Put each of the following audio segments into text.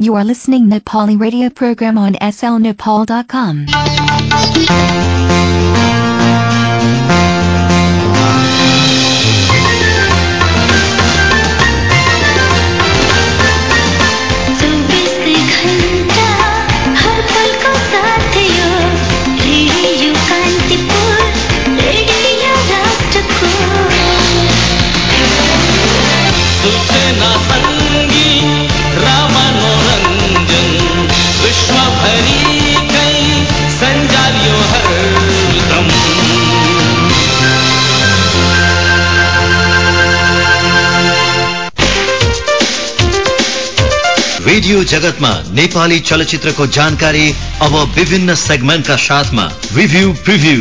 You are listening Nepali radio program on slnepal.com. Radio जगतमा नेपाली चलचित्रको जानकारी अब विभिन्न सेगमेन्टका साथमा। Review preview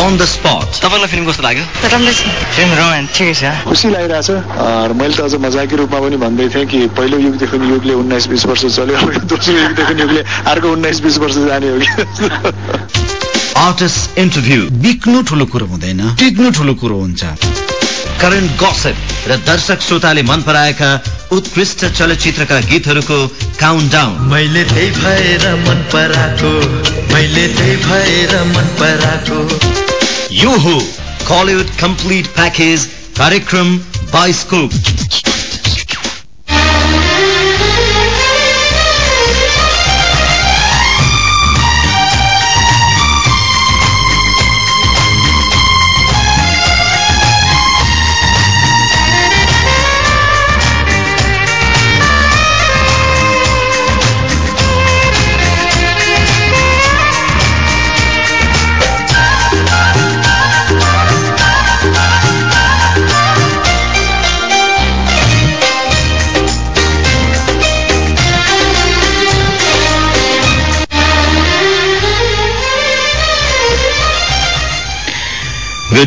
on the spot तपाईँलाई फिल्म कस्तो लाग्यो? फिल्म रोमान्टिकै छ। खुसी लागिरहेछ। मैले त अझ मजाकी रूपमा पनि भन्दै थिएँ कि पहिलो युगदेखि युगले उन्नाइस बिस वर्ष चल्यो अब दोस्रो युगदेखि युगले अर्को उन्नाइस बिस वर्ष जाने हो कि? आर्टिस्ट इन्टरभ्यू बिक्नु ठुलो कुरो हुँदैन। टिक्नु ठुलो कुरो हुन्छ। करेन्ट गसेप र दर्शक श्रोताले मन पराएका उत्कृष्ट चलचित्रका गीतहरूको काउन्ट डाउन मैले त्यही भएर मन पराएको मैले त्यही भएर मन पराएको। यो हो कलिउड कम्प्लिट प्याकेज कार्यक्रम बाइस्कोप।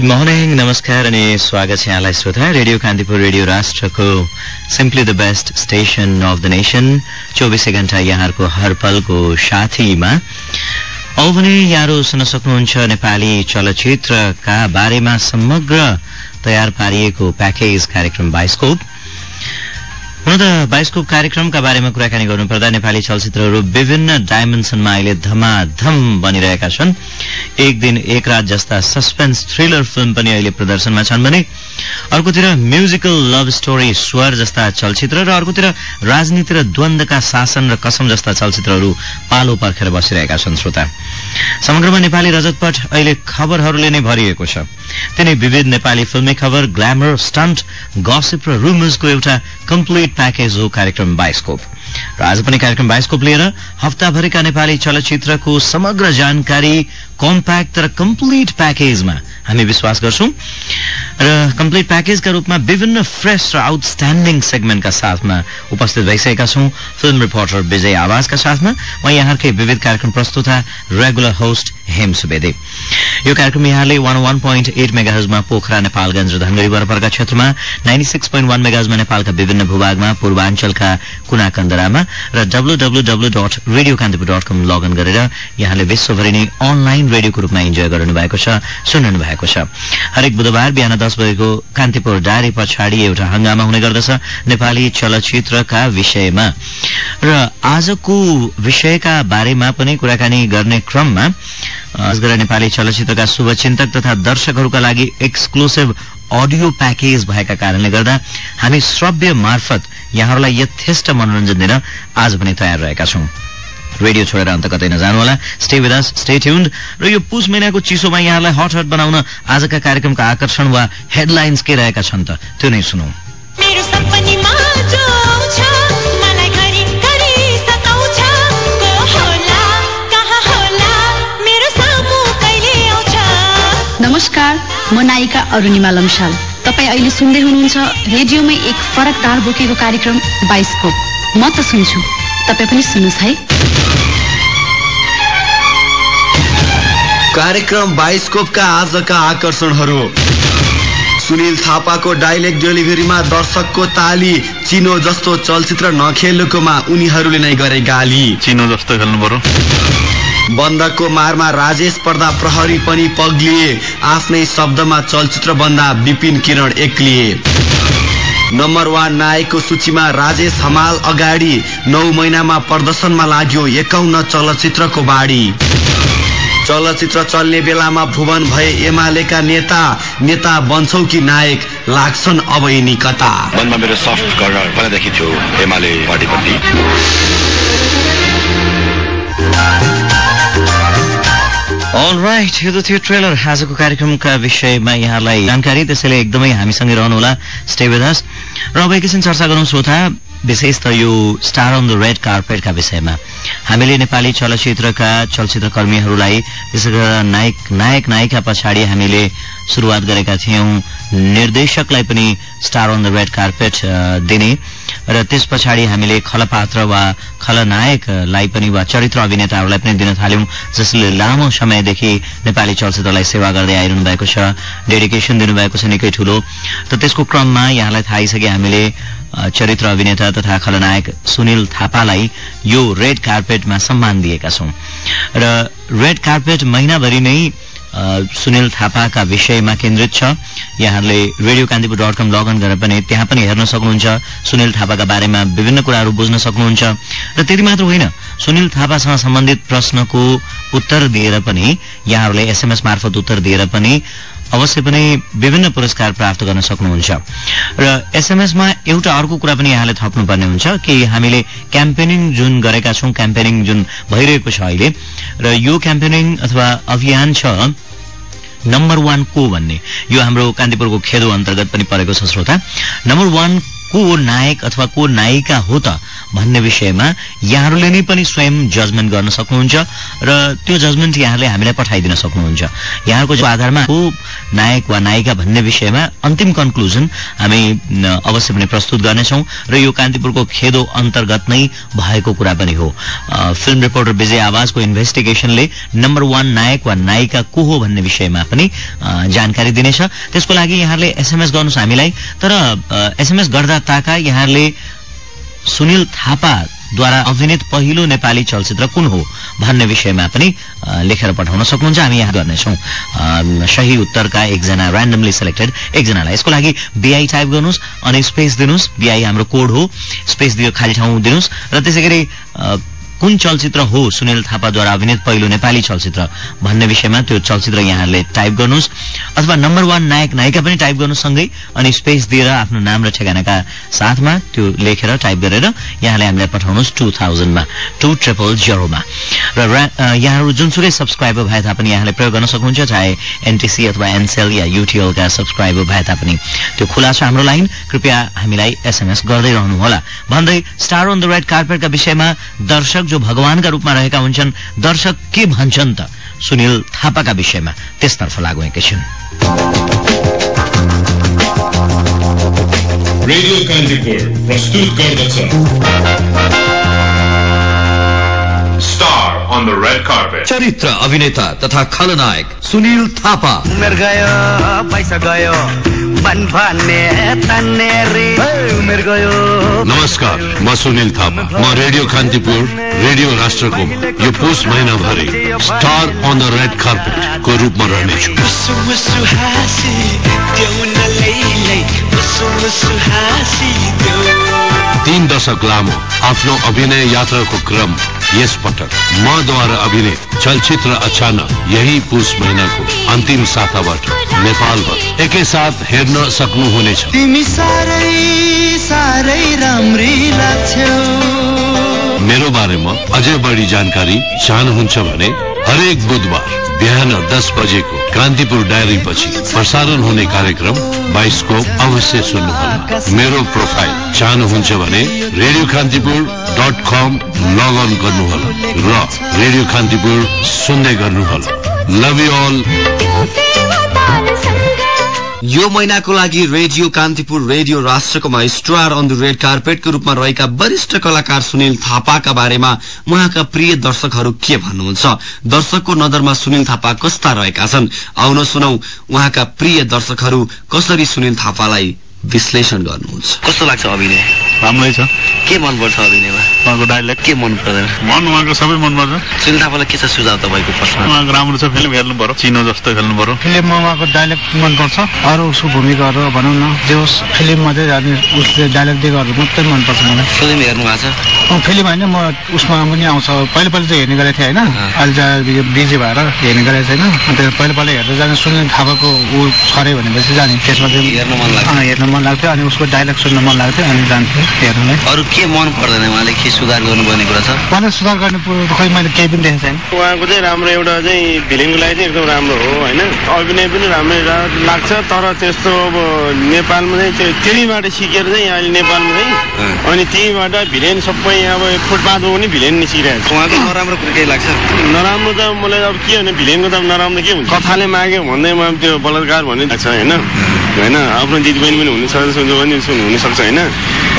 गुड मर्निङ नमस्कार अनि स्वागत छ यहाँलाई श्रोता रेडियो कान्तिपुर रेडियो राष्ट्रको simply the best station of the nation चौबिसै घण्टा यहाँहरूको हर पलको साथीमा औ भने यहाँहरू सुन्न सक्नुहुन्छ नेपाली चलचित्रका बारेमा समग्र तयार पारिएको प्याकेज कार्यक्रम बाइस्कोप हुन त बाइस्कोप कार्यक्रमका बारेमा कुराकानी गर्नुपर्दा नेपाली चलचित्रहरू विभिन्न डाइमेन्सनमा अहिले धमाधम बनिरहेका छन्। एक दिन एक रात जस्ता सस्पेन्स थ्रिलर फिल्म पनि अहिले प्रदर्शनमा छन् भने अर्कोतिर म्युजिकल लभ स्टोरी स्वर जस्ता चलचित्र र अर्कोतिर राजनीति र द्वन्द्वका शासन र कसम जस्ता चलचित्रहरू पालो पर्खेर बसिरहेका छन् श्रोता। समग्रमा नेपाली रजतपट अहिले खबरहरूले नै भरिएको छ। तिनै विविध नेपाली फिल्मी खबर ग्ल्यामर स्टन्ट गसिप र रुमर्सको एउटा कम्प्लिट प्याकेज हो कार्यक्रम बाइस्कोप। र आज पनि कार्यक्रम बाइस्कोप लिएर हप्ताभरिका नेपाली चलचित्रको समग्र जानकारी कम्प्याक्ट र कम्प्लिट प्याकेजमा हामी विश्वास गर्छौं। र कम्प्लिट प्याकेजका रूपमा विभिन्न फ्रेस र आउटस्ट्यान्डिङ सेगमेन्टका साथमा उपस्थित भइसकेका छौं। फिल्म रिपोर्टर विजय आवाजका साथमा म यहाँहरूकै विविध कार्यक्रम प्रस्तुता रेगुलर होस्ट हेम सुवेदी। यो कार्यक्रम यहाँले वान वान पोइन्ट एट मेगाहजमा पोखरा नेपालगंज र धनगढ़ी वरपरका क्षेत्रमा नाइन्टी सिक्स पोइन्ट वान मेगाजमा नेपालका विभिन्न भूभागमा पूर्वाञ्चलका कुना कन्दरामा र W W W dot radio Kantipur dot com login गरेर यहाँले विश्वभरि नै अनलाइन रेडियोको रूपमा इन्जोय गर्नु भएको छ सुन्नु भएको छ। हरेक बुधबार बिहान दस बजेको कान्तिपुर डायरी पछाडि एउटा हंगामा हुने गर्दछ नेपाली चलचित्रका विषयमा। र आजको विषयका बारेमा पनि कुराकानी गर्ने क्रममा असगरा नेपाली चलचित्रका शुभचिन्तक तथा दर्शकहरूका लागि एक्सक्लुसिभ अडियो प्याकेज भएका कारणले गर्दा हामी श्रव्य मार्फत यहाँहरूलाई यथेष्ट मनोरञ्जन दिन आज पनि तयार रहेका छौं। रेडियो छोडेर अन्त कतै नजानुहोला। Stay with us stay tuned र यो पुस महिनाको चिसोमा यहाँलाई हट हट बनाउन आजका कार्यक्रमका आकर्षण वा हेडलाइन्स के रहेका छन् त त्यो नै सुनौ। नमस्कार म नायिका अरुणिमा लम्साल। तपाईँ अहिले सुन्दै हुनुहुन्छ रेडियोमै एक फरक तार बोकेको कार्यक्रम बाइस्कोप। म त सुन्छु। तपाईँ पनि सुन्नुहोस् है। कार्यक्रम बाइस्कोपका आजका आकर्षणहरू। सुनिल थापाको डाइलेक्ट डेलिभरीमा दर्शकको ताली चिनो जस्तो चलचित्र नखेलेकोमा उनीहरूले नै गरे गाली। चिनो जस्तो खेल्नु पर्यो। बन्दको मारमा राजेश पर्दा प्रहरी पनि पग्लिए आफ्नै शब्दमा चलचित्र बन्दा विपिन किरण एक्लिए नम्बर वान नायकको सूचीमा राजेश हमाल अगाडि नौ महिनामा प्रदर्शनमा लाग्यो एकाउन्न चलचित्रको बाढी। चलचित्र चल्ने बेलामा भुवन भए एमालेका नेता नेता बन्छौ कि नायक लाग्छन् अब यिनी कता। मेरो सफ्ट पहिलादेखि थियो एमाले पार्टीप्रति अल राइट यो त थियो ट्रेलर आजको कार्यक्रमका विषयमा यहाँलाई जानकारी। त्यसैले एकदमै हामीसँगै रहनुहोला। Stay with us. र अब एकैछिन चर्चा गरौँ श्रोता विशेष त यो स्टार अन द रेड कार्पेटका विषयमा। हामीले नेपाली चलचित्रका चलचित्र कर्मीहरूलाई विशेष गरेर नायक नायक नायिका पछाडि हामीले सुरुवात गरेका थियौं। निर्देशकलाई पनि star on the red carpet दिने। र त्यस पछाडि हामीले खलपात्र वा खलनायकलाई पनि वा चरित्र अभिनेताहरूलाई पनि दिन थाल्यौं जसले लामो समयदेखि नेपाली चलचित्रलाई सेवा गर्दै आइरहनु भएको छ डेडिकेसन दिनुभएको छ निकै ठूलो। त त्यसको क्रममा यहाँलाई थाहै छ कि हामीले चरित्र अभिनेता तथा खलनायक सुनिल थापालाई यो रेड कार्पेटमा सम्मान दिएका छौं। र रेड कार्पेट महिनाभरि नै सुनिल थापाका विषयमा केन्द्रित छ। यहाँहरूले radio Kantipur dot com log on गरेर पनि त्यहाँ पनि हेर्न सक्नुहुन्छ। सुनिल थापाका बारेमा विभिन्न कुराहरू बुझ्न सक्नुहुन्छ। र त्यति मात्र होइन सुनिल थापासँग सम्बन्धित प्रश्नको उत्तर दिएर पनि यहाँहरूले एसएमएस मार्फत उत्तर दिएर पनि अवश्य पनि विभिन्न पुरस्कार प्राप्त गर्न सक्नुहुन्छ। र एसएमएसमा एउटा अर्को कुरा पनि यहाँले थप्नुपर्ने हुन्छ कि हामीले क्याम्पेनिङ जुन गरेका छौं क्याम्पेनिङ जुन भइरहेको छ अहिले र यो क्याम्पेनिङ अथवा अभियान छ नम्बर वान को भन्ने यो हाम्रो कान्तिपुरको खेदो अन्तर्गत पनि परेको छ श्रोता। नम्बर वान को नायक अथवा को नायिका हो त भन्ने विषयमा यहाँहरूले नै पनि स्वयं जजमेन्ट गर्न सक्नुहुन्छ र त्यो जजमेन्ट यहाँहरूले हामीलाई पठाइदिन सक्नुहुन्छ। यहाँको जो आधारमा को नायक वा नायिका भन्ने विषयमा अन्तिम कन्क्लुजन हामी अवश्य पनि प्रस्तुत गर्नेछौं र यो कान्तिपुरको खेदो अन्तर्गत नै भएको कुरा पनि हो। फिल्म रिपोर्टर विजय आवाजको इन्भेस्टिगेसनले नम्बर वान नायक वा नायिका को हो भन्ने विषयमा पनि जानकारी दिनेछ। त्यसको लागि यहाँहरूले एसएमएस गर्नुहोस् हामीलाई। तर एसएमएस गर्दा ताका यहाँहरूले सुनिल थापाद्वारा अभिनीत पहिलो नेपाली चलचित्र कुन हो भन्ने विषयमा पनि लेखेर पठाउन सक्नुहुन्छ। हामी यहाँ गर्नेछौँ। सही उत्तरका एकजना ऱ्यान्डमली सेलेक्टेड एकजनालाई। यसको लागि बिआई टाइप गर्नुहोस् अनि स्पेस दिनुहोस्। बिआई हाम्रो कोड हो। स्पेस दियो खाली ठाउँ दिनुहोस्। र त्यसै कुन चलचित्र हो सुनिल थापाद्वारा अभिनीत पहिलो नेपाली चलचित्र भन्ने विषयमा त्यो चलचित्र यहाँहरूले टाइप गर्नुहोस् अथवा नम्बर वान नायक नायिका पनि टाइप गर्नु सँगै अनि स्पेस दिएर आफ्नो नाम र ठेगानाका साथमा त्यो लेखेर टाइप गरेर यहाँले हामीलाई पठाउनुहोस् टू थाउजन्डमा टू ट्रिपल जेरोमा र यहाँहरू जुनसुकै सब्सक्राइबर भए तापनि यहाँले प्रयोग गर्न सक्नुहुन्छ चाहे एनटिसी अथवा एनसेल या युटिएलका सब्सक्राइबर भए तापनि। त्यो खुला छ हाम्रो लाइन कृपया हामीलाई एसएमएस गर्दै रहनुहोला। भन्दै स्टार अन द रेड कार्पेटका विषयमा दर्शक जो भगवानका रूपमा रहेका हुन्छन् दर्शक के भन्छन् त? सुनिल थापाका विषयमा त्यसतर्फ लागु एकैछिन रेडियो कान्तिपुर प्रस्तुत गर्दछ। चरित्र अभिनेता तथा खलनायक सुनिल थापा उमेर गयो पैसा गयो मन भन्ने तन्ने रे उमेर गयो नमस्कार म सुनिल थापा म रेडियो कान्तिपुर रेडियो राष्ट्रको यो पुस महिनाभरि star on the red carpet को रूपमा रहनेछु मुसु मुसु हाँसी देऊ न लैलै मुसु मुसु हाँसी देऊ तीन दशक लामो आफ्नो अभिनय यात्राको क्रम यस पटक मद्वारा अभिनय चलचित्र अचानक यही पुस महिनाको अन्तिम साताबाट नेपालभर एकैसाथ हेर्न सक्नुहुनेछ। तिमी साह्रै साह्रै राम्री लाग्छौ। मेरो बारेमा अझै बढी जानकारी चाहनुहुन्छ भने हरेक बुधबार बिहान दस बजेको कान्तिपुर डायरी पछि प्रसारण हुने कार्यक्रम बाइस्कोप अवश्य सुन्नुहोला। मेरो प्रोफाइल चाहनुहुन्छ भने radio Kantipur dot com log on गर्नुहोला र रेडियो कान्तिपुर सुन्दै गर्नुहोला। लभ यु अल यो महिनाको लागि रेडियो कान्तिपुर रेडियो राष्ट्रकोमा स्टार अन द रेड कार्पेटको रूपमा रहेका वरिष्ठ कलाकार सुनिल थापाका बारेमा उहाँका प्रिय दर्शकहरू के भन्नुहुन्छ? दर्शकको नजरमा सुनिल थापा कस्ता रहेका छन्? आउन सुनौ उहाँका प्रिय दर्शकहरू कसरी सुनिल थापालाई विश्लेषण गर्नुहुन्छ? कस्तो लाग्छ अभिनय? राम्रै छ। के मनपर्छ अभिनयमा? उहाँको डाइलेक्ट के मन पर्दैन? मन उहाँको सबै मनपर्छ सुनिल थापालाई के छ सुझाव तपाईँको प्रश्न? उहाँको राम्रो छ फिल्म हेर्नु पर्यो चिनो जस्तो खेल्नु पर्यो। फिल्ममा उहाँको डाइलेक्ट मनपर्छ अरू उसको भूमिकाहरू भनौँ न जे होस् फिल्ममा चाहिँ अनि उसले डाइलेक्ट दिएकोहरू मात्रै मनपर्छ मलाई। फिल्म हेर्नु भएको छ? अँ, फिल्म होइन म उसमा पनि आउँछ। पहिलो पहिला चाहिँ हेर्ने गरेको थिएँ होइन। अहिले चाहिँ बिजी भएर हेर्ने गरेको छैन। अन्त पहिलो पहिला हेर्दा जाने सुनिल थापाको ऊ छ अरे भनेपछि जाने। त्यसमा चाहिँ हेर्नु मन लाग्छ। अँ, हेर्न मन लाग्थ्यो। अनि उसको डाइलेक्ट सुन्न मन लाग्थ्यो। अनि जान्थ्यो हेर्नलाई। अरू के मन पर्दैन उहाँले? के सुधार गर्नुपर्ने कुरा छ? उहाँले सुधार गर्ने खै मैले केही पनि देखेको छैन। उहाँको चाहिँ राम्रो एउटा चाहिँ फिल्मको लागि चाहिँ एकदम राम्रो हो होइन? अभिनय पनि राम्रै रा- लाग्छ तर त्यस्तो अब नेपालमा चाहिँ त्यो त्यहीबाट सिकेर चाहिँ अहिले नेपालमा चाहिँ अनि त्यहीबाट भिलेन सबै अब फुटपाथमा पनि भिलेन निस्किरहेको छ। उहाँको नराम्रो कुरो केही लाग्छ? नराम्रो त मलाई अब के भने भिलेनको त नराम्रो के हुन्छ? कथाले माग्यो भन्दैमा त्यो बलात्कार भन्ने लाग्छ होइन? होइन आफ्नो दिदीबहिनी पनि हुनसक्छ जो पनि हुनसक्छ होइन?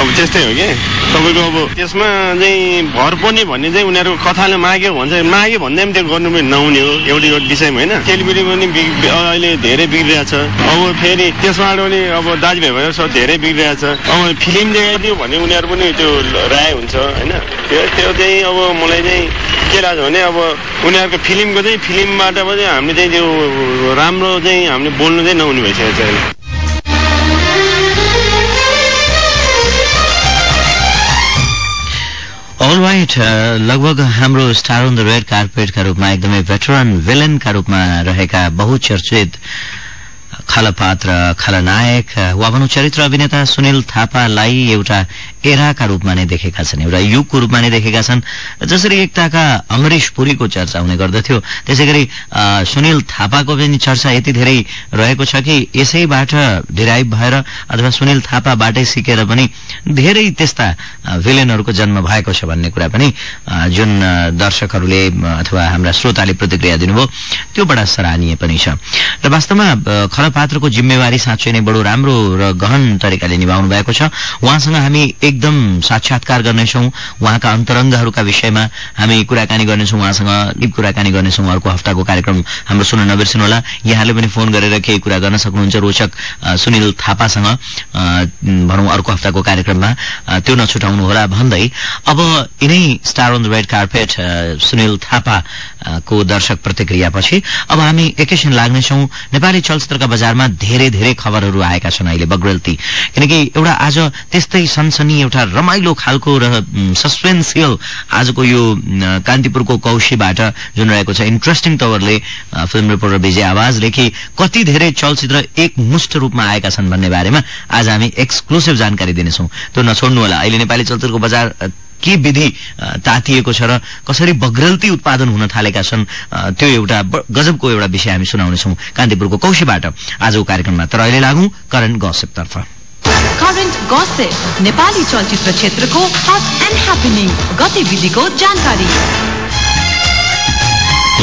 अब त्यस्तै हो कि? तपाईँको अब त्यसमा चाहिँ भर पर्ने भन्ने चाहिँ उनीहरूको कथाले माग्यो भन्छ माग्यो भन्दै पनि त्यो गर्नु पनि नहुने हो एउटै एउटा विषयमा होइन? चेलीबेटी पनि अहिले धेरै बिग्रिरहेछ अब फेरि त्यसबाट पनि अब दाजुभाइ भएर सब धेरै बिग्रिरहेछ अब फिल्म देखाइदियो भने उनीहरू पनि त्यो राय हुन्छ होइन? त्यो त्यो चाहिँ अब मलाई चाहिँ के लाग्छ भने अब उनीहरूको फिल्मको चाहिँ फिल्मबाट पनि हामीले चाहिँ त्यो राम्रो चाहिँ हामीले बोल्नु चाहिँ नहुने भइसकेको छ अहिले। अल राइट लगभग हाम्रो स्टार अन द रेड कार्पेटका रूपमा एकदमै भेटरन विलेनका रूपमा रहेका बहुचर्चित खलपात्र खलनायक वा भनौँ चरित्र अभिनेता सुनिल थापालाई एउटा एराका रूपमा नै देखेका छन् एउटा युगको रूपमा नै देखेका छन् जसरी एकताका अमरीश पुरीको चर्चा हुने गर्दथ्यो त्यसै गरी सुनिल थापाको पनि चर्चा यति धेरै रहेको छ कि यसैबाट डिराइभ भएर अथवा सुनिल थापाबाटै सिकेर पनि धेरै त्यस्ता भिलेनहरूको जन्म भएको छ भन्ने कुरा पनि जुन दर्शकहरूले अथवा हाम्रा श्रोताले प्रतिक्रिया दिनुभयो त्यो बडा सराहनीय पनि छ। र वास्तवमा अ, खलपात्रको जिम्मेवारी साँच्चै नै बडो राम्रो र गहन तरिकाले निभाउनु भएको छ। उहाँसँग हामी एकदम साक्षात्कार गर्नेछौँ। उहाँका अन्तरङ्गहरूका विषयमा हामी कुराकानी गर्नेछौँ उहाँसँग कुराकानी गर्नेछौँ अर्को हप्ताको कार्यक्रम हाम्रो सुन्न नबिर्सनुहोला। यहाँले पनि फोन गरेर केही कुरा गर्न सक्नुहुन्छ रोचक सुनिल थापासँग भनौँ अर्को हप्ताको कार्यक्रममा। त्यो नछुटाउनुहोला भन्दै। अब यिनै star on the red carpet Sunil थापाको दर्शक प्रतिक्रियापछि अब हामी एकैछिन लाग्नेछौँ। नेपाली चलचित्रका बजारमा धेरै धेरै खबरहरू आएका छन् अहिले बग्रेलती। किनकि एउटा आज त्यस्तै सनसनी एउटा रमाइलो खालको र सस्पेन्सियल आजको यो कान्तिपुरको कौशीबाट जुन रहेको छ इन्ट्रेस्टिङ तवरले फिल्म रिपोर्टर विजय आवाजले कि कति धेरै चलचित्र एकमुष्ट रूपमा आएका छन् भन्ने बारेमा आज हामी एक्सक्लुसिभ जानकारी दिनेछौँ। त्यो नछोड्नुहोला अहिले नेपाली चलचित्रको बजार के विधि तातिएको छ र कसरी बग्रल्ती उत्पादन हुन थालेका छन् त्यो एउटा गजबको एउटा विषय हामी सुनाउनेछौँ कान्तिपुरको कौशीबाट आजको कार्यक्रममा। तर अहिले लागौँ करेन्ट गसेपतर्फ करेन्ट गसेप नेपाली चलचित्र क्षेत्रको हट एन्ड ह्यापनिङ गतिविधिको जानकारी।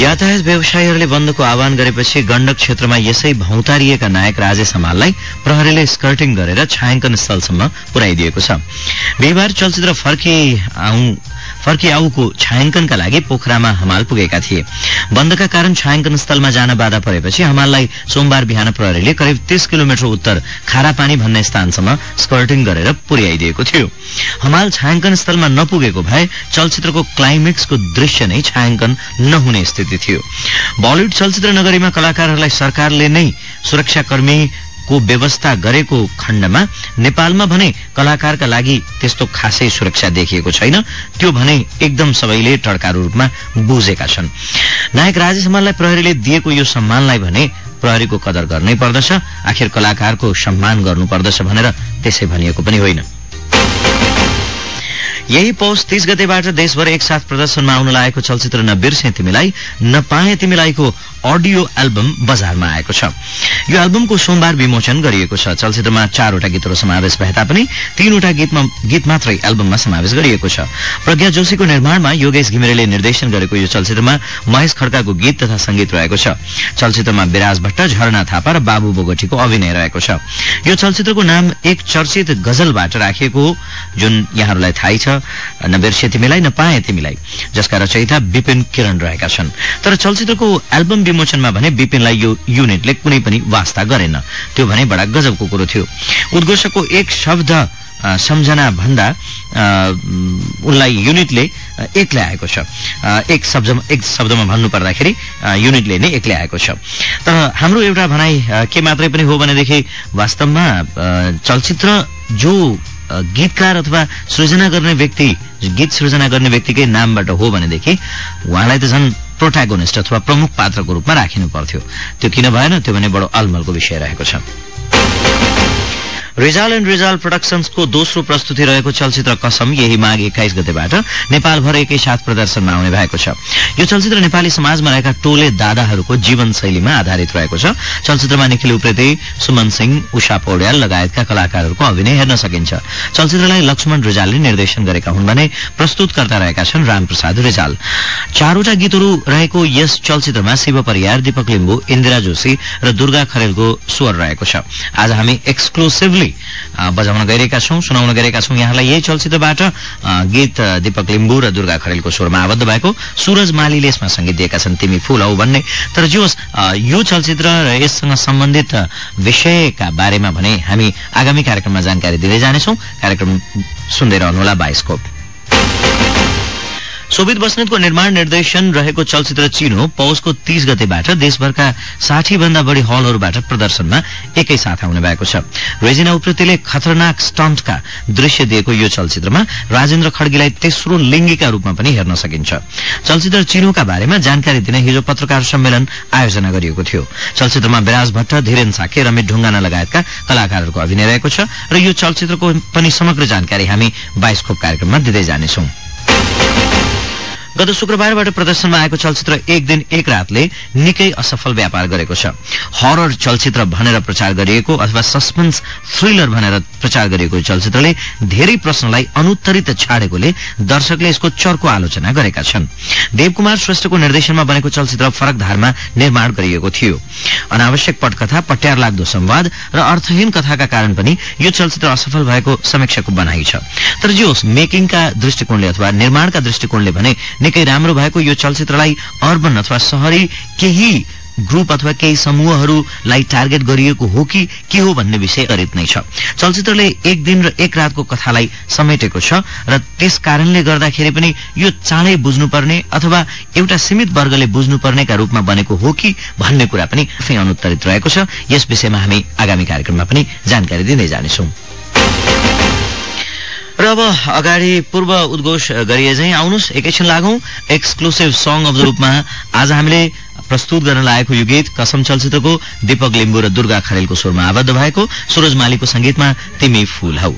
यातायात व्यवसायीहरूले बन्दको आह्वान गरेपछि गण्डक क्षेत्रमा यसै भौतारिएका नायक राजेश हमाललाई प्रहरीले स्कर्टिङ गरेर छायाङ्कन स्थलसम्म पुर्याइदिएको छ। बिहिबार चलचित्र फर्की आउँ फर्किआऊको छायाङ्कनका लागि पोखरामा हमाल पुगेका थिए। बन्दका कारण छायाङ्कन स्थलमा जान बाधा परेपछि हमाललाई सोमबार बिहान प्रहरीले करिब तीस किलोमिटर उत्तर खारापानी भन्ने स्थानसम्म स्कर्टिङ गरेर पुर्याइदिएको थियो। हमाल छायाङ्कन स्थलमा नपुगेको भए चलचित्रको क्लाइमेक्सको दृश्य नै छायाङ्कन नहुने स्थिति थियो। बलिउड चलचित्र नगरीमा कलाकारहरूलाई सरकारले नै सुरक्षाकर्मी को व्यवस्था गरेको खण्डमा नेपालमा भने कलाकारका लागि त्यस्तो खासै सुरक्षा देखिएको छैन। त्यो भने एकदम सबैले टड्कारो रूपमा बुझेका छन्। नायक राजेश हमाललाई प्रहरीले दिएको यो सम्मानलाई भने प्रहरीको कदर गर्नै पर्दछ आखिर कलाकारको सम्मान गर्नुपर्दछ भनेर त्यसै भनिएको पनि होइन। यही पौष तीस गतेबाट देशभर एकसाथ प्रदर्शनमा आउन लागेको चलचित्र न बिर्से तिमीलाई न पाए तिमीलाईको अडियो एल्बम बजारमा आएको छ। यो एल्बमको सोमबार विमोचन गरिएको छ। चलचित्रमा चारवटा गीतहरू समावेश भए तापनि तीनवटा गीत मात्रै एल्बममा समावेश गरिएको छ। प्रज्ञा जोशीको निर्माणमा योगेश घिमिरेले निर्देशन गरेको यो चलचित्रमा महेश खड्काको गीत तथा संगीत रहेको छ। चलचित्रमा विराज भट्ट झरना थापा र बाबु बोगटीको अभिनय रहेको छ। यो चलचित्रको नाम एक चर्चित गजलबाट राखिएको जुन यहाँहरूलाई थाहै छ। नबिर्से तिमीलाई नपाए तिमीलाई जसका रचयिता विपिन किरण रहेका छन्। तर चलचित्रको एल्बम विमोचनमा भने विपिनलाई यो युनिटले कुनै पनि वास्ता गरेन। त्यो भने बडा गजबको कुरो थियो। उद्घोषकको एक शब्द सम्झना भन्दा उनलाई युनिटले एक ल्याएको छ। एक शब्दमा एक शब्दमा भन्नुपर्दाखेरि युनिटले नै एक ल्याएको छ। तर हाम्रो एउटा भनाइ के मात्रै पनि हो भनेदेखि वास्तवमा चलचित्र जो गीतकार अथवा सृजना गर्ने व्यक्ति गीत सृजना गर्ने व्यक्तिकै नामबाट हो भनेदेखि उहाँलाई त झन् प्रोटागोनिस्ट अथवा प्रमुख पात्रको रूपमा राखिनु पर्थ्यो। त्यो किन भएन? त्यो भने बडो अलमलको विषय रहेको छ। रिजाल एन्ड रिजाल प्रोडक्सन्सको दोस्रो प्रस्तुति रहेको चलचित्र कसम यही माघ एक्काइस गतेबाट नेपालभर एकैसाथ प्रदर्शनमा आउने भएको छ। यो चलचित्र नेपाली समाजमा रहेका टोले दादाहरूको जीवन शैलीमा आधारित रहेको छ। चलचित्रमा निखिल उप्रेती सुमन सिंह उषा पौड्याल लगायतका कलाकारहरूको अभिनय हेर्न सकिन्छ। चलचित्रलाई लक्ष्मण रिजालले निर्देशन गरेका हुन् भने प्रस्तुतकर्ता रहेका छन् रामप्रसाद रिजाल। चारवटा गीतहरू रहेको यस चलचित्रमा शिव परियार दीपक लिम्बू इन्दिरा जोशी र दुर्गा खरेलको स्वर रहेको छ। आज हामी एक्सक्लुसिभली बजाउन गइरहेका छौं सुनाउन गइरहेका छौं यहाँलाई। यही चलचित्रबाट गीत दीपक लिम्बू र दुर्गा खरेलको स्वरमा आबद्ध भएको सूरज मालीले यसमा संगीत दिएका छन्। तिमी फूल हौ भन्ने। तर जे यो चलचित्र र यससँग सम्बन्धित विषयका बारेमा भने हामी आगामी कार्यक्रममा जानकारी दिँदै जानेछौं। कार्यक्रम सुन्दै रहनुहोला बाइस्कोप शोभित बस्नेतको निर्माण निर्देशन रहेको चलचित्र चिनो पौषको तीस गतेबाट देशभरका साठी भन्दा बढ़ी हलहरूबाट प्रदर्शनमा एकैसाथ आउने भएको छ। रेजिना उप्रेतीले खतरनाक स्टन्टका दृश्य दिएको यो चलचित्रमा राजेन्द्र खड्गीलाई तेस्रो लिङ्गीका रूपमा पनि हेर्न सकिन्छ। चलचित्र चिनोका बारेमा जानकारी दिन हिजो पत्रकार सम्मेलन आयोजना गरिएको थियो। चलचित्रमा विराज भट्ट धीरेन साके रमित ढुङ्गाना लगायतका कलाकारहरूको अभिनय रहेको छ र यो चलचित्रको पनि समग्र जानकारी हामी बाइस्कोप कार्यक्रममा दिँदै जानेछौं। गत शुक्रबारबाट प्रदर्शनमा आएको चलचित्र एक दिन एक रातले निकै असफल व्यापार गरेको छ। हरर चलचित्र भनेर प्रचार गरिएको अथवा सस्पेन्स थ्रिलर भनेर प्रचार गरिएको चलचित्रले धेरै प्रश्नलाई अनुत्तरित छाडेकोले दर्शकले यसको चर्को आलोचना गरेका छन्। देवकुमार श्रेष्ठको निर्देशनमा बनेको चलचित्र फरक धारमा निर्माण गरिएको थियो। अनावश्यक पटकथा पट्यार लाग्दो संवाद र अर्थहीन कथाका कारण पनि यो चलचित्र असफल भएको समीक्षाको बनाइ छ। तर जे होस् मेकिङका दृष्टिकोणले अथवा निर्माणका दृष्टिकोणले भने निकै राम्रो भएको यो चलचित्रलाई अर्बन अथवा शहरी केही ग्रुप अथवा केही समूहहरूलाई टार्गेट गरिएको हो कि के हो भन्ने विषय अरित नै छ। चलचित्रले एक दिन र एक रातको कथालाई समेटेको छ र त्यस कारणले गर्दाखेरि पनि यो चाँडै बुझ्नुपर्ने अथवा एउटा सीमित वर्गले बुझ्नुपर्नेका रूपमा बनेको हो कि भन्ने कुरा पनि आफै अनुत्तरित रहेको छ। यस विषयमा हामी आगामी कार्यक्रममा पनि जानकारी दिँदै जानेछौं। र अब अगाडि पूर्व उद्घोष गरिए झै आउनुहोस्। एकैछिन लागौं। एक्सक्लुसिभ सङ अफ द रूपमा आज हामीले प्रस्तुत गर्न लागेको यो गीत कसम चलचित्रको दीपक लिम्बू र दुर्गा खरेलको स्वरमा आबद्ध भएको सूरज मालीको संगीतमा तिमी फूल हौ।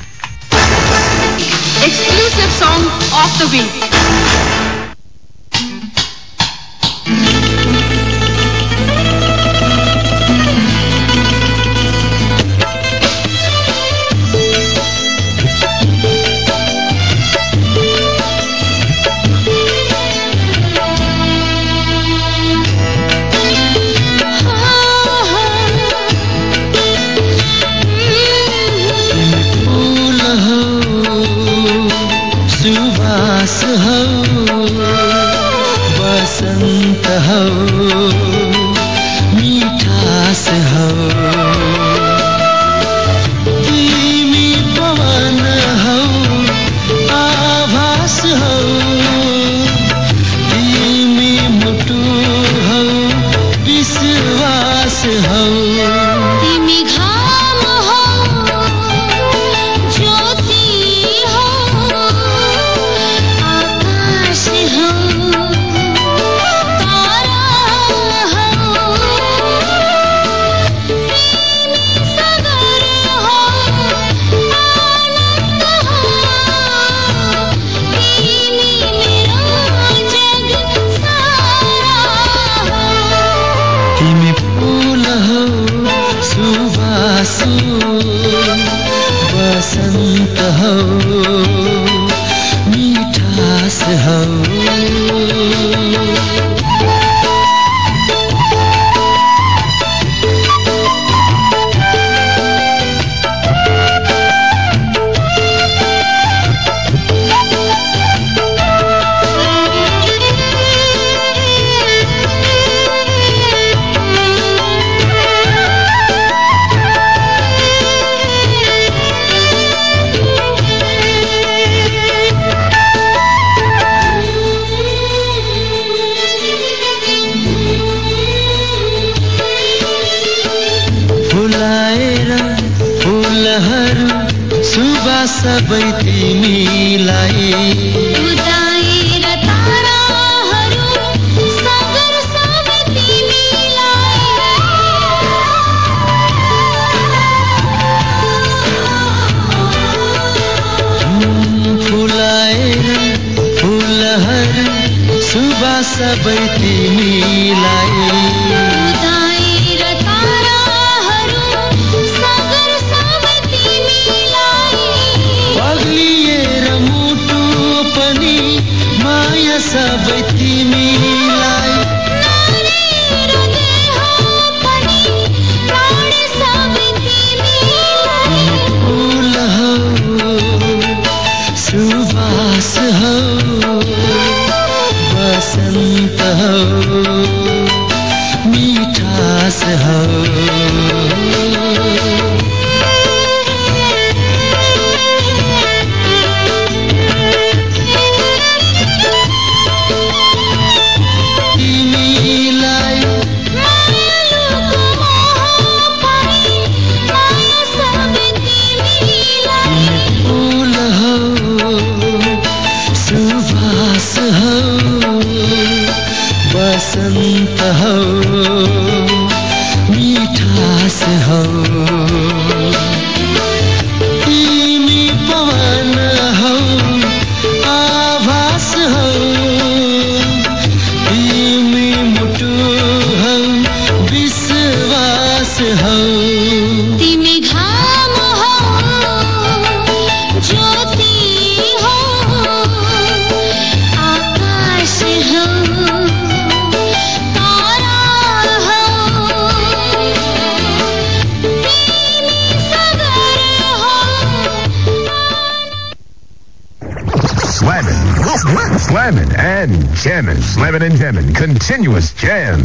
Continuous jam.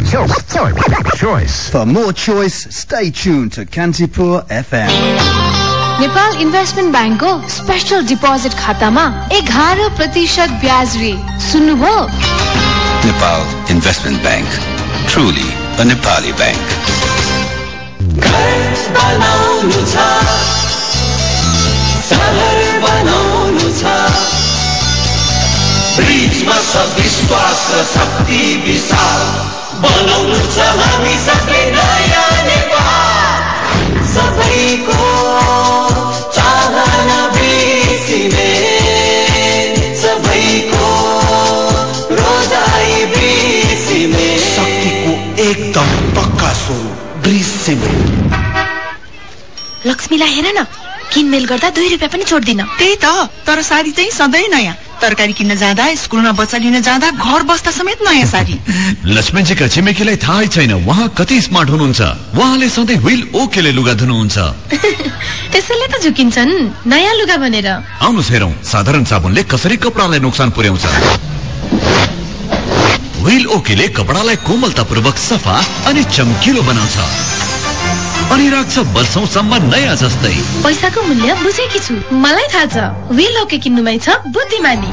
Choice. For more choice, stay tuned to Kantipur FM. Nepal investment ब्याङ्कको स्पेसल डिपोजिट खातामा एघार प्रतिशत ब्याज रे सुन्नुभयो Nepal Investment Bank. Truly a Nepali bank. बनाउनु छ सहर बनाउनु छ ब्रिजमा छ विश्वास र शक्ति विशाल। बनाउनु छ हामी सबले नयाँ नेपाल। सबैको चाहना बिर्सिने सबैको रोजाइ बिर्सिने। शक्तिको एकदम पक्का स्वरूप ब्रिज सिमेन्ट। लक्ष्मीलाई हेर न किनमेल गर्दा दुई रुपियाँ पनि छोड्दिन। त्यही त तर साडी चाहिँ सधैँ नयाँ। तरकारी किन्न जाँदा स्कुलमा बच्चा लिन जाँदा घर बस्दा समेत नयाँ साडी लक्ष्मणजीका छिमेकीलाई थाहै छैन। उहाँ कति स्मार्ट हुनुहुन्छ। उहाँले सधैँ व्हील ओकेले लुगा धुनुहुन्छ। त्यसैले त झुकिन्छन्। नयाँ लुगा भनेर। आउनुहोस् हेरौँ। साधारण साबुनले कसरी कपडालाई नोक्सान पुर्याउँछ? व्हील ओकेले कपडालाई कोमलतापूर्वक सफा अनि चम्किलो बनाउँछ। अनि राख्छ वर्षौसम्म नयाँ जस्तै। पैसाको मूल्य बुझेकी छु। मलाई थाहा छ। व्हील ओके किन्नुमै छ बुद्धिमानी।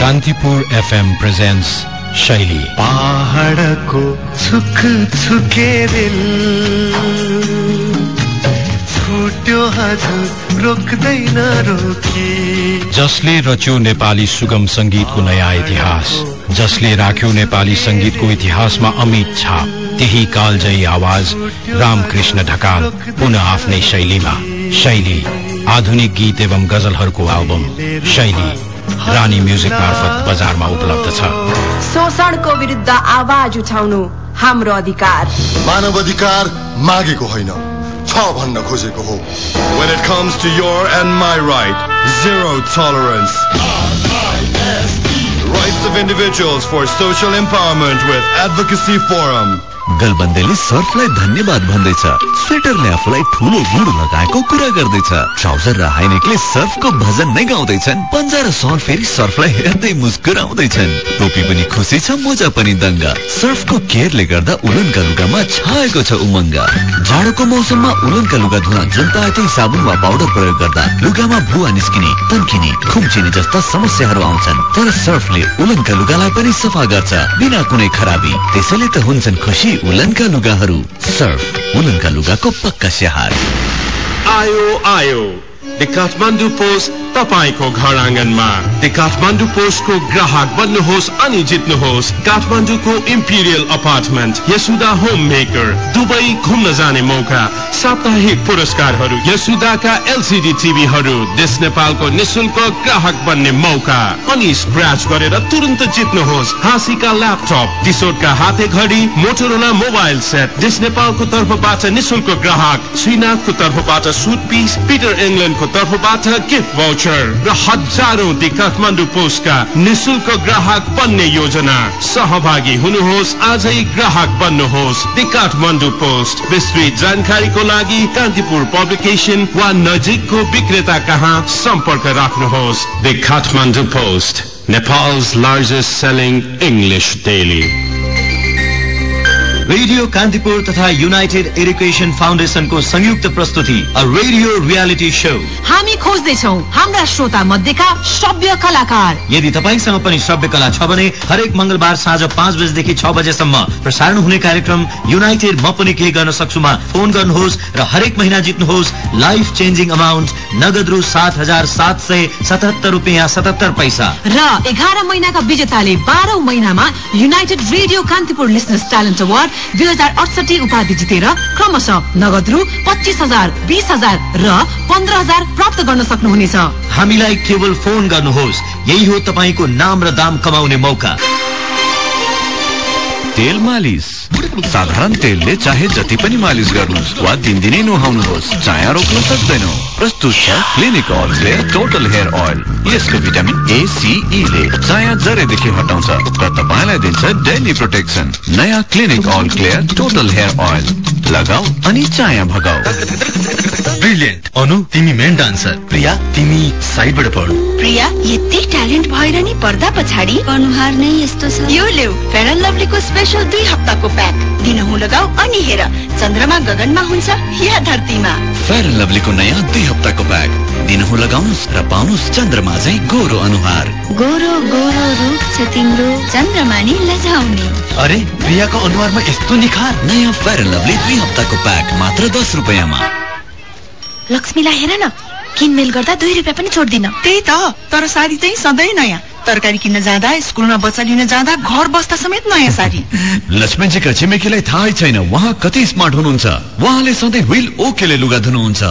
कान्तिपुर एफएम प्रेजेन्ट्स शैली। पहाडको छुक छुके दिल। छुट्यो हजुर रोक्दैन रोकी। जसले रच्यो नेपाली सुगम संगीतको नयाँ इतिहास। जसले राख्यो नेपाली संगीतको इतिहासमा अमिट छाप। त्यही कालजयी आवाज रामकृष्ण ढकाल पुनः आफ्नै शैलीमा शैली आधुनिक गीत एवं गजलहरूको एल्बम शैली रानी म्युजिक मार्फत बजारमा उपलब्ध छ शोषणको विरुद्ध आवाज उठाउनु हाम्रो अधिकार मानव अधिकार मागेको होइन छ भन्न खोजेको हो When it comes to your and my right, zero tolerance. Rights of individuals for social empowerment with Advocacy Forum. गलबन्देले सर्फलाई धन्यवाद भन्दैछ। स्वेटरले आफूलाई ठुलो गुड लगाएको कुरा गर्दैछ। ट्राउजर र हाइनेकले सर्फको भजन नै गाउँदैछन्। पन्जा र सल फेरि सर्फलाई हेर्दै मुस्कुराउँदैछन्। टोपी पनि खुसी छ मोजा पनि दङ्ग। सर्फको केयरले गर्दा उलनका लुगामा छाएको छ उमङ्ग। जाडोको मौसममा उलनका लुगा धुन जुन पाए त्यही साबुन वा पाउडर प्रयोग गर्दा लुगामा भुवा निस्किने तन्किने खुम्चिने जस्ता समस्याहरू आउँछन्। तर सर्फले उलनका लुगालाई पनि सफा गर्छ बिना कुनै खराबी। त्यसैले त हुन्छन् खुसी उलनका लुगाहरू सर्फ उलनका लुगाको पक्का स्याहार। आयो आयो। द काठमाडौँ पोस्ट तपाईँको घर आँगनमा द काठमाडौँ पोस्टको ग्राहक बन्नुहोस् अनि जित्नुहोस् काठमाडौँको imperial apartment यसुदा home maker Dubai घुम्न जाने मौका साप्ताहिक पुरस्कारहरू यसुदाका एलसिडी टिभीहरू देश नेपालको निशुल्क ग्राहक बन्ने मौका अनि स्क्रैच गरेर तुरन्त जित्नुहोस् हाँसीका ल्यापटप टिसोटका हाते घडी मोटोरोला मोबाइल सेट देश नेपालको तर्फबाट निशुल्क ग्राहक श्रीनाथको तर्फबाट सुट पिस पिटर इङ्ल्यान्डको तर्फबाट गिफ्ट भाउचर र हजारौं ती काठमाडौँ पोस्टका निशुल्क ग्राहक बन्ने योजना सहभागी हुनुहोस् आजै ग्राहक बन्नुहोस् दि काठमाडौँ पोस्ट विस्तृत जानकारीको लागि कान्तिपुर पब्लिकेसन वा नजिकको विक्रेता कहाँ सम्पर्क राख्नुहोस् the Kathmandu post Nepal's largest selling English daily radio Kantipur तथा युनाइटेड एडुकेसन फाउन्डेसनको संयुक्त प्रस्तुति रेडियो रियालिटी सो हामी खोज्दैछौ हाम्रा श्रोता मध्येका श्रव्य कलाकार। यदि तपाईँसँग पनि श्रव्य कला छ भने हरेक मंगलबार साँझ पाँच बजेदेखि छ बजेसम्म प्रसारण हुने कार्यक्रम युनाइटेड म पनि केही गर्न सक्छुमा। फोन गर्नुहोस् र हरेक महिना जित्नुहोस्। लाइफ चेन्जिङ अमाउन्ट नगद रु सात हजार सात सय सतहत्तर रुपियाँ सतहत्तर पैसा। र एघार महिनाका विजेताले बाह्रौं महिनामा united radio Kantipur listeners talent award दुई हजार अडसठी उपाधि जितेर क्रमशः नगद रु पच्चिस हजार बिस हजार र पन्ध्र हजार प्राप्त गर्न सक्नुहुनेछ। हामीलाई केवल फोन गर्नुहोस्। यही हो तपाईँको नाम र दाम कमाउने मौका। तेल मालिस। साधारण तेलले चाहे जति पनि मालिस गर्नुहोस् वा दिनदिनै नुहाउनुहोस् चाया रोक्न सक्दैनौ। प्रस्तुत छ clinic all clear total hair oil यसको भिटामिन ए सी ले चाया जरेदेखि हटाउँछ र तपाईँलाई दिन्छ डेली प्रोटेक्सन नयाँ clinic all clear total hair oil लगाऊ अनि चाया भगाऊ। ब्रिलियन्ट अनु तिमी मेन डान्सर प्रिया तिमी साइडबाट पढ। प्रिया यति ट्यालेन्ट भएर नि पर्दा पछाडि अनुहार नै यस्तो छ। यो लेउ फेयर एन्ड लभलीको स्पेसल दुई हप्ताको प्याक दिनहुँ लगाऊ अनि हेर चन्द्रमा गगनमा हुन्छ या धरतीमा। फेयर एन्ड लभलीको नयाँ दुई हप्ताको प्याक दिनहुँ लगाउनुहोस् र पाउनुहोस् चन्द्रमा चाहिँ गोरो अनुहार। गोरो गोरो रूप छ तिम्रो चन्द्रमा नि लजाउने। अरे प्रियाको अनुहारमा यस्तो निखार नयाँ फेयर एन्ड लभली दुई हप्ताको प्याक मात्र दस रुपियाँमा। लक्ष्मीलाई हेर न किनमेल गर्दा दुई रुपियाँ पनि छोड्दिन। त्यही त तर साडी चाहिँ सधैँ नयाँ। तरकारी किन्न जाँदा स्कुलमा बच्चा लिन जाँदा घर बस्दा समेत नयाँ साडी। लक्ष्मणजीका छिमेकीलाई थाहै छैन उहाँ कति स्मार्ट हुनुहुन्छ। उहाँले सधैँ व्हील ओकेले लुगा धुनुहुन्छ।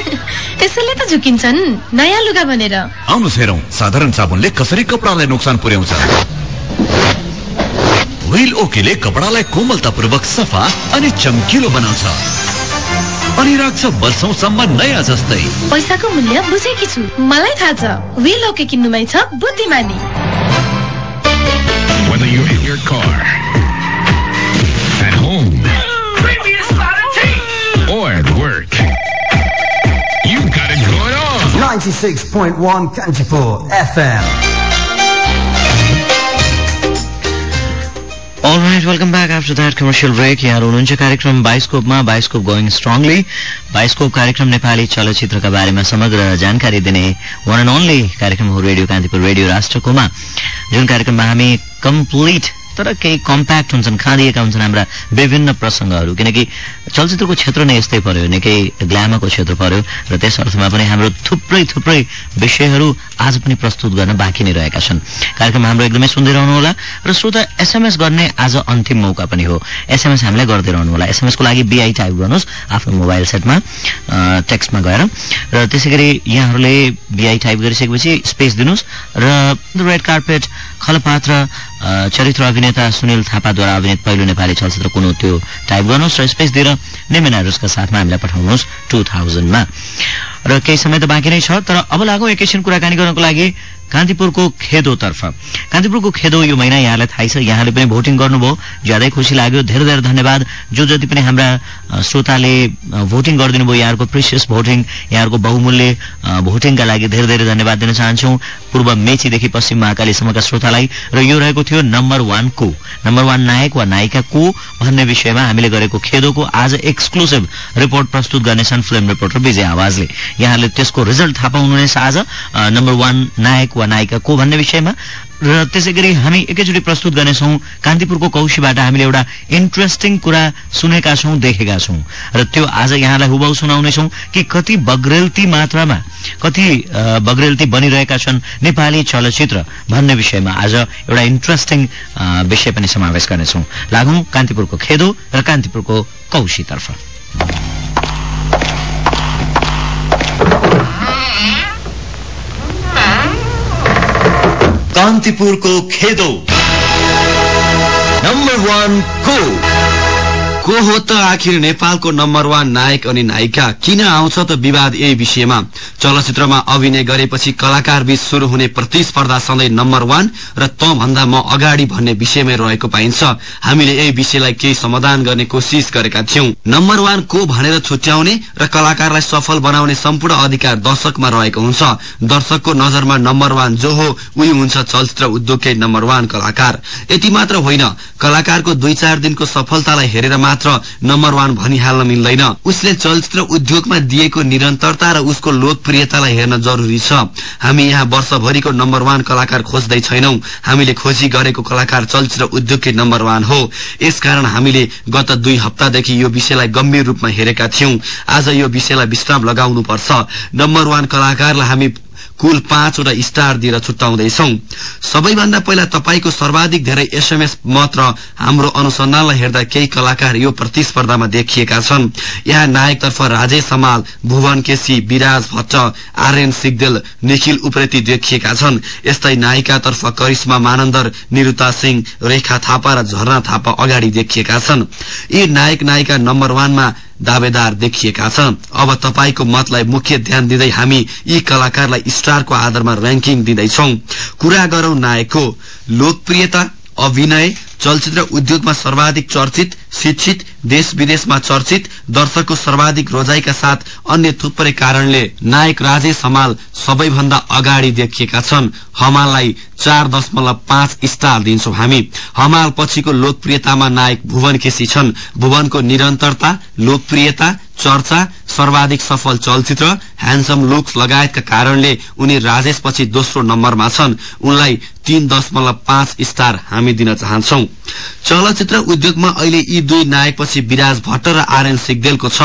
त्यसैले त झुकिन्छन् नयाँ लुगा भनेर। आउनुहोस् हेरौँ। साधारण साबुनले कसरी कपडालाई नोक्सान पुर्याउँछ? व्हील ओकेले कपडालाई कोमलतापूर्वक सफा अनि चम्किलो बनाउँछ अनि राख्छ वर्षौसम्म नयाँ जस्तै पैसाको मूल्य बुझेकी छु मलाई थाहा छ व्हील ओके किन्नुमै छ बुद्धिमानी Whether you're in your car, at home, or at work, you got it going on. 96.1 Kanchipur FM. All right, welcome back. After that commercial break. यहाँ हुनुहुन्छ कार्यक्रम बाइस्कोपमा बाइस्कोप गोइङ स्ट्रङली बाइस्कोप कार्यक्रम नेपाली चलचित्रका बारेमा समग्र जानकारी दिने वान एन्ड ओन्ली कार्यक्रम हो रेडियो कान्तिपुर रेडियो राष्ट्रकोमा जुन कार्यक्रममा हामी कम्प्लिट तर केही कम्प्याक्ट हुन्छन् खाँदिएका हुन्छन् हाम्रा विभिन्न प्रसङ्गहरू। किनकि चलचित्रको क्षेत्र नै यस्तै पर्यो निकै ग्ल्यामरको क्षेत्र पर्यो र त्यस अर्थमा पनि हाम्रो थुप्रै थुप्रै विषयहरू आज पनि प्रस्तुत गर्न बाँकी नै रहेका छन्। कार्यक्रम हाम्रो एकदमै सुन्दै रहनुहोला र श्रोता एसएमएस गर्ने आज अन्तिम मौका पनि हो। एसएमएस हामीलाई गर्दै रहनुहोला। एसएमएसको लागि बिआई टाइप गर्नुहोस् आफ्नो मोबाइल सेटमा टेक्स्टमा गएर। र त्यसै गरी यहाँहरूले बिआई टाइप गरिसकेपछि स्पेस दिनुहोस् र रेड कार्पेट खलपात्र चरित्र अभिनेता सुनिल थापाद्वारा अभिनीत पहिलो नेपाली चलचित्र कुन हो त्यो टाइप गर्नुहोस् र स्पेस दिएर नेमेनारुसका साथमा हामीलाई पठाउनुहोस् टू थाउजन्डमा र केही समय त बाँकी नै छ तर अब लागौँ एकैछिन कुराकानी गर्नको लागि कान्तिपुरको खेदोतर्फ कान्तिपुरको खेदो यो महिना यहाँलाई थाहै छ। यहाँले पनि भोटिङ गर्नुभयो। ज्यादै खुसी लाग्यो। धेरै धेरै धन्यवाद। जो जति पनि हाम्रा श्रोताले भोटिङ गरिदिनु भयो यहाँहरूको प्रिसियस भोटिङ यहाँहरूको बहुमूल्य भोटिङका लागि धेरै धेरै धन्यवाद दिन चाहन्छौँ। पूर्व मेचीदेखि पश्चिम महाकालीसम्मका श्रोतालाई। र यो रहेको थियो नम्बर वान को। नम्बर वान नायक वा नायिका को भन्ने विषयमा हामीले गरेको खेदोको आज एक्सक्लुसिभ रिपोर्ट प्रस्तुत गर्नेछन् फिल्म रिपोर्टर विजय आवाजले। यहाँले त्यसको रिजल्ट थाहा पाउनुहुनेछ आज। नम्बर वान नायक वा नायिका को भन्ने विषयमा? र त्यसै गरी हामी एकैचोटि प्रस्तुत गर्नेछौँ कान्तिपुरको कौशीबाट हामीले एउटा इन्ट्रेस्टिङ कुरा सुनेका छौँ देखेका छौँ। र त्यो आज यहाँलाई हुबाउ सुनाउनेछौँ कि कति बग्रेल्ती मात्रामा कति बग्रेल्ती बनिरहेका छन् नेपाली चलचित्र भन्ने विषयमा आज एउटा इन्ट्रेस्टिङ विषय पनि समावेश गर्नेछौँ। लागौँ कान्तिपुरको खेदो र कान्तिपुरको कौशीतर्फ। कान्तिपुरको खेदो। नम्बर वान को को हो त आखिर नेपालको नम्बर वान नायक अनि नायिका? किन आउँछ त विवाद यही विषयमा? चलचित्रमा अभिनय गरेपछि कलाकार बीच शुरू हुने प्रतिस्पर्धा सधैँ नम्बर वान र त भन्दा म अगाडि भन्ने विषयमै रहेको पाइन्छ। हामीले यही विषयलाई केही समाधान गर्ने कोसिस गरेका थियौं। नम्बर वान को भनेर छुट्याउने र कलाकारलाई सफल बनाउने सम्पूर्ण अधिकार दर्शकमा रहेको हुन्छ। दर्शकको नजरमा नम्बर वान जो हो उही हुन्छ चलचित्र उद्योगकै नम्बर वान कलाकार। यति मात्र होइन कलाकारको दुई चार दिनको सफलतालाई हेरेर नम्बर वान भनिहाल्न मिल्दैन। उसले चलचित्र उद्योगमा दिएको निरन्तरता र उसको लोकप्रियतालाई हेर्न जरुरी छ। हामी यहाँ वर्षभरिको नम्बर वान कलाकार खोज्दै छैनौं। हामीले खोजी गरेको कलाकार चलचित्र उद्योगकै नम्बर वान हो। यसकारण हामीले गत दुई हप्तादेखि यो विषयलाई गम्भीर रूपमा हेरेका थियौं। आज यो विषयलाई विश्राम लगाउनुपर्छ। नम्बर वान कलाकारलाई हामी कुल पाँचवटा स्टार दिएर छुट्याउँदैछौ सबैभन्दा पहिला तपाईँको सर्वाधिक धेरै एसएमएस मत र हाम्रो अनुसन्धानलाई हेर्दा केही कलाकार यो प्रतिस्पर्धामा देखिएका छन्। यहाँ नायकतर्फ राजेश हमाल भुवन केसी विराज भट्ट आर्यन सिग्देल निखिल उप्रेती देखिएका छन्। यस्तै नायिकातर्फ करिश्मा मानन्दर निरुता सिंह रेखा थापा र झरना थापा अगाडि देखिएका छन्। यी नायक नायिका नम्बर वानमा दावेदार देखिएका छन्। अब तपाईँको मतलाई मुख्य ध्यान दिँदै हामी यी कलाकारलाई स्टारको आधारमा र्याङ्किङ दिँदैछौ। कुरा गरौं नायकको लोकप्रियता अभिनय चलचित्र उद्योगमा सर्वाधिक चर्चित शिक्षित देश विदेशमा चर्चित दर्शकको सर्वाधिक रोजाइका साथ अन्य थुप्रै कारणले नायक राजेश हमाल सबैभन्दा अगाडि देखिएका छन्। हमाललाई चार दशमलव पाँच स्टार दिन्छौ हामी। हमाल पछिको लोकप्रियतामा नायक भुवन केसी छन्। भुवनको निरन्तरता लोकप्रियता चर्चा सर्वाधिक सफल चलचित्र ह्यान्डसम लुक्स लगायतका कारणले उनी राजेश पछि दोस्रो नम्बरमा छन्। उनलाई तीन दशमलव पाँच स्टार हामी दिन चाहन्छौ। चलचित्र उद्योगमा अहिले यी दुई नायक पछि विराज भट्ट र आर्यन सिग्देलको छ।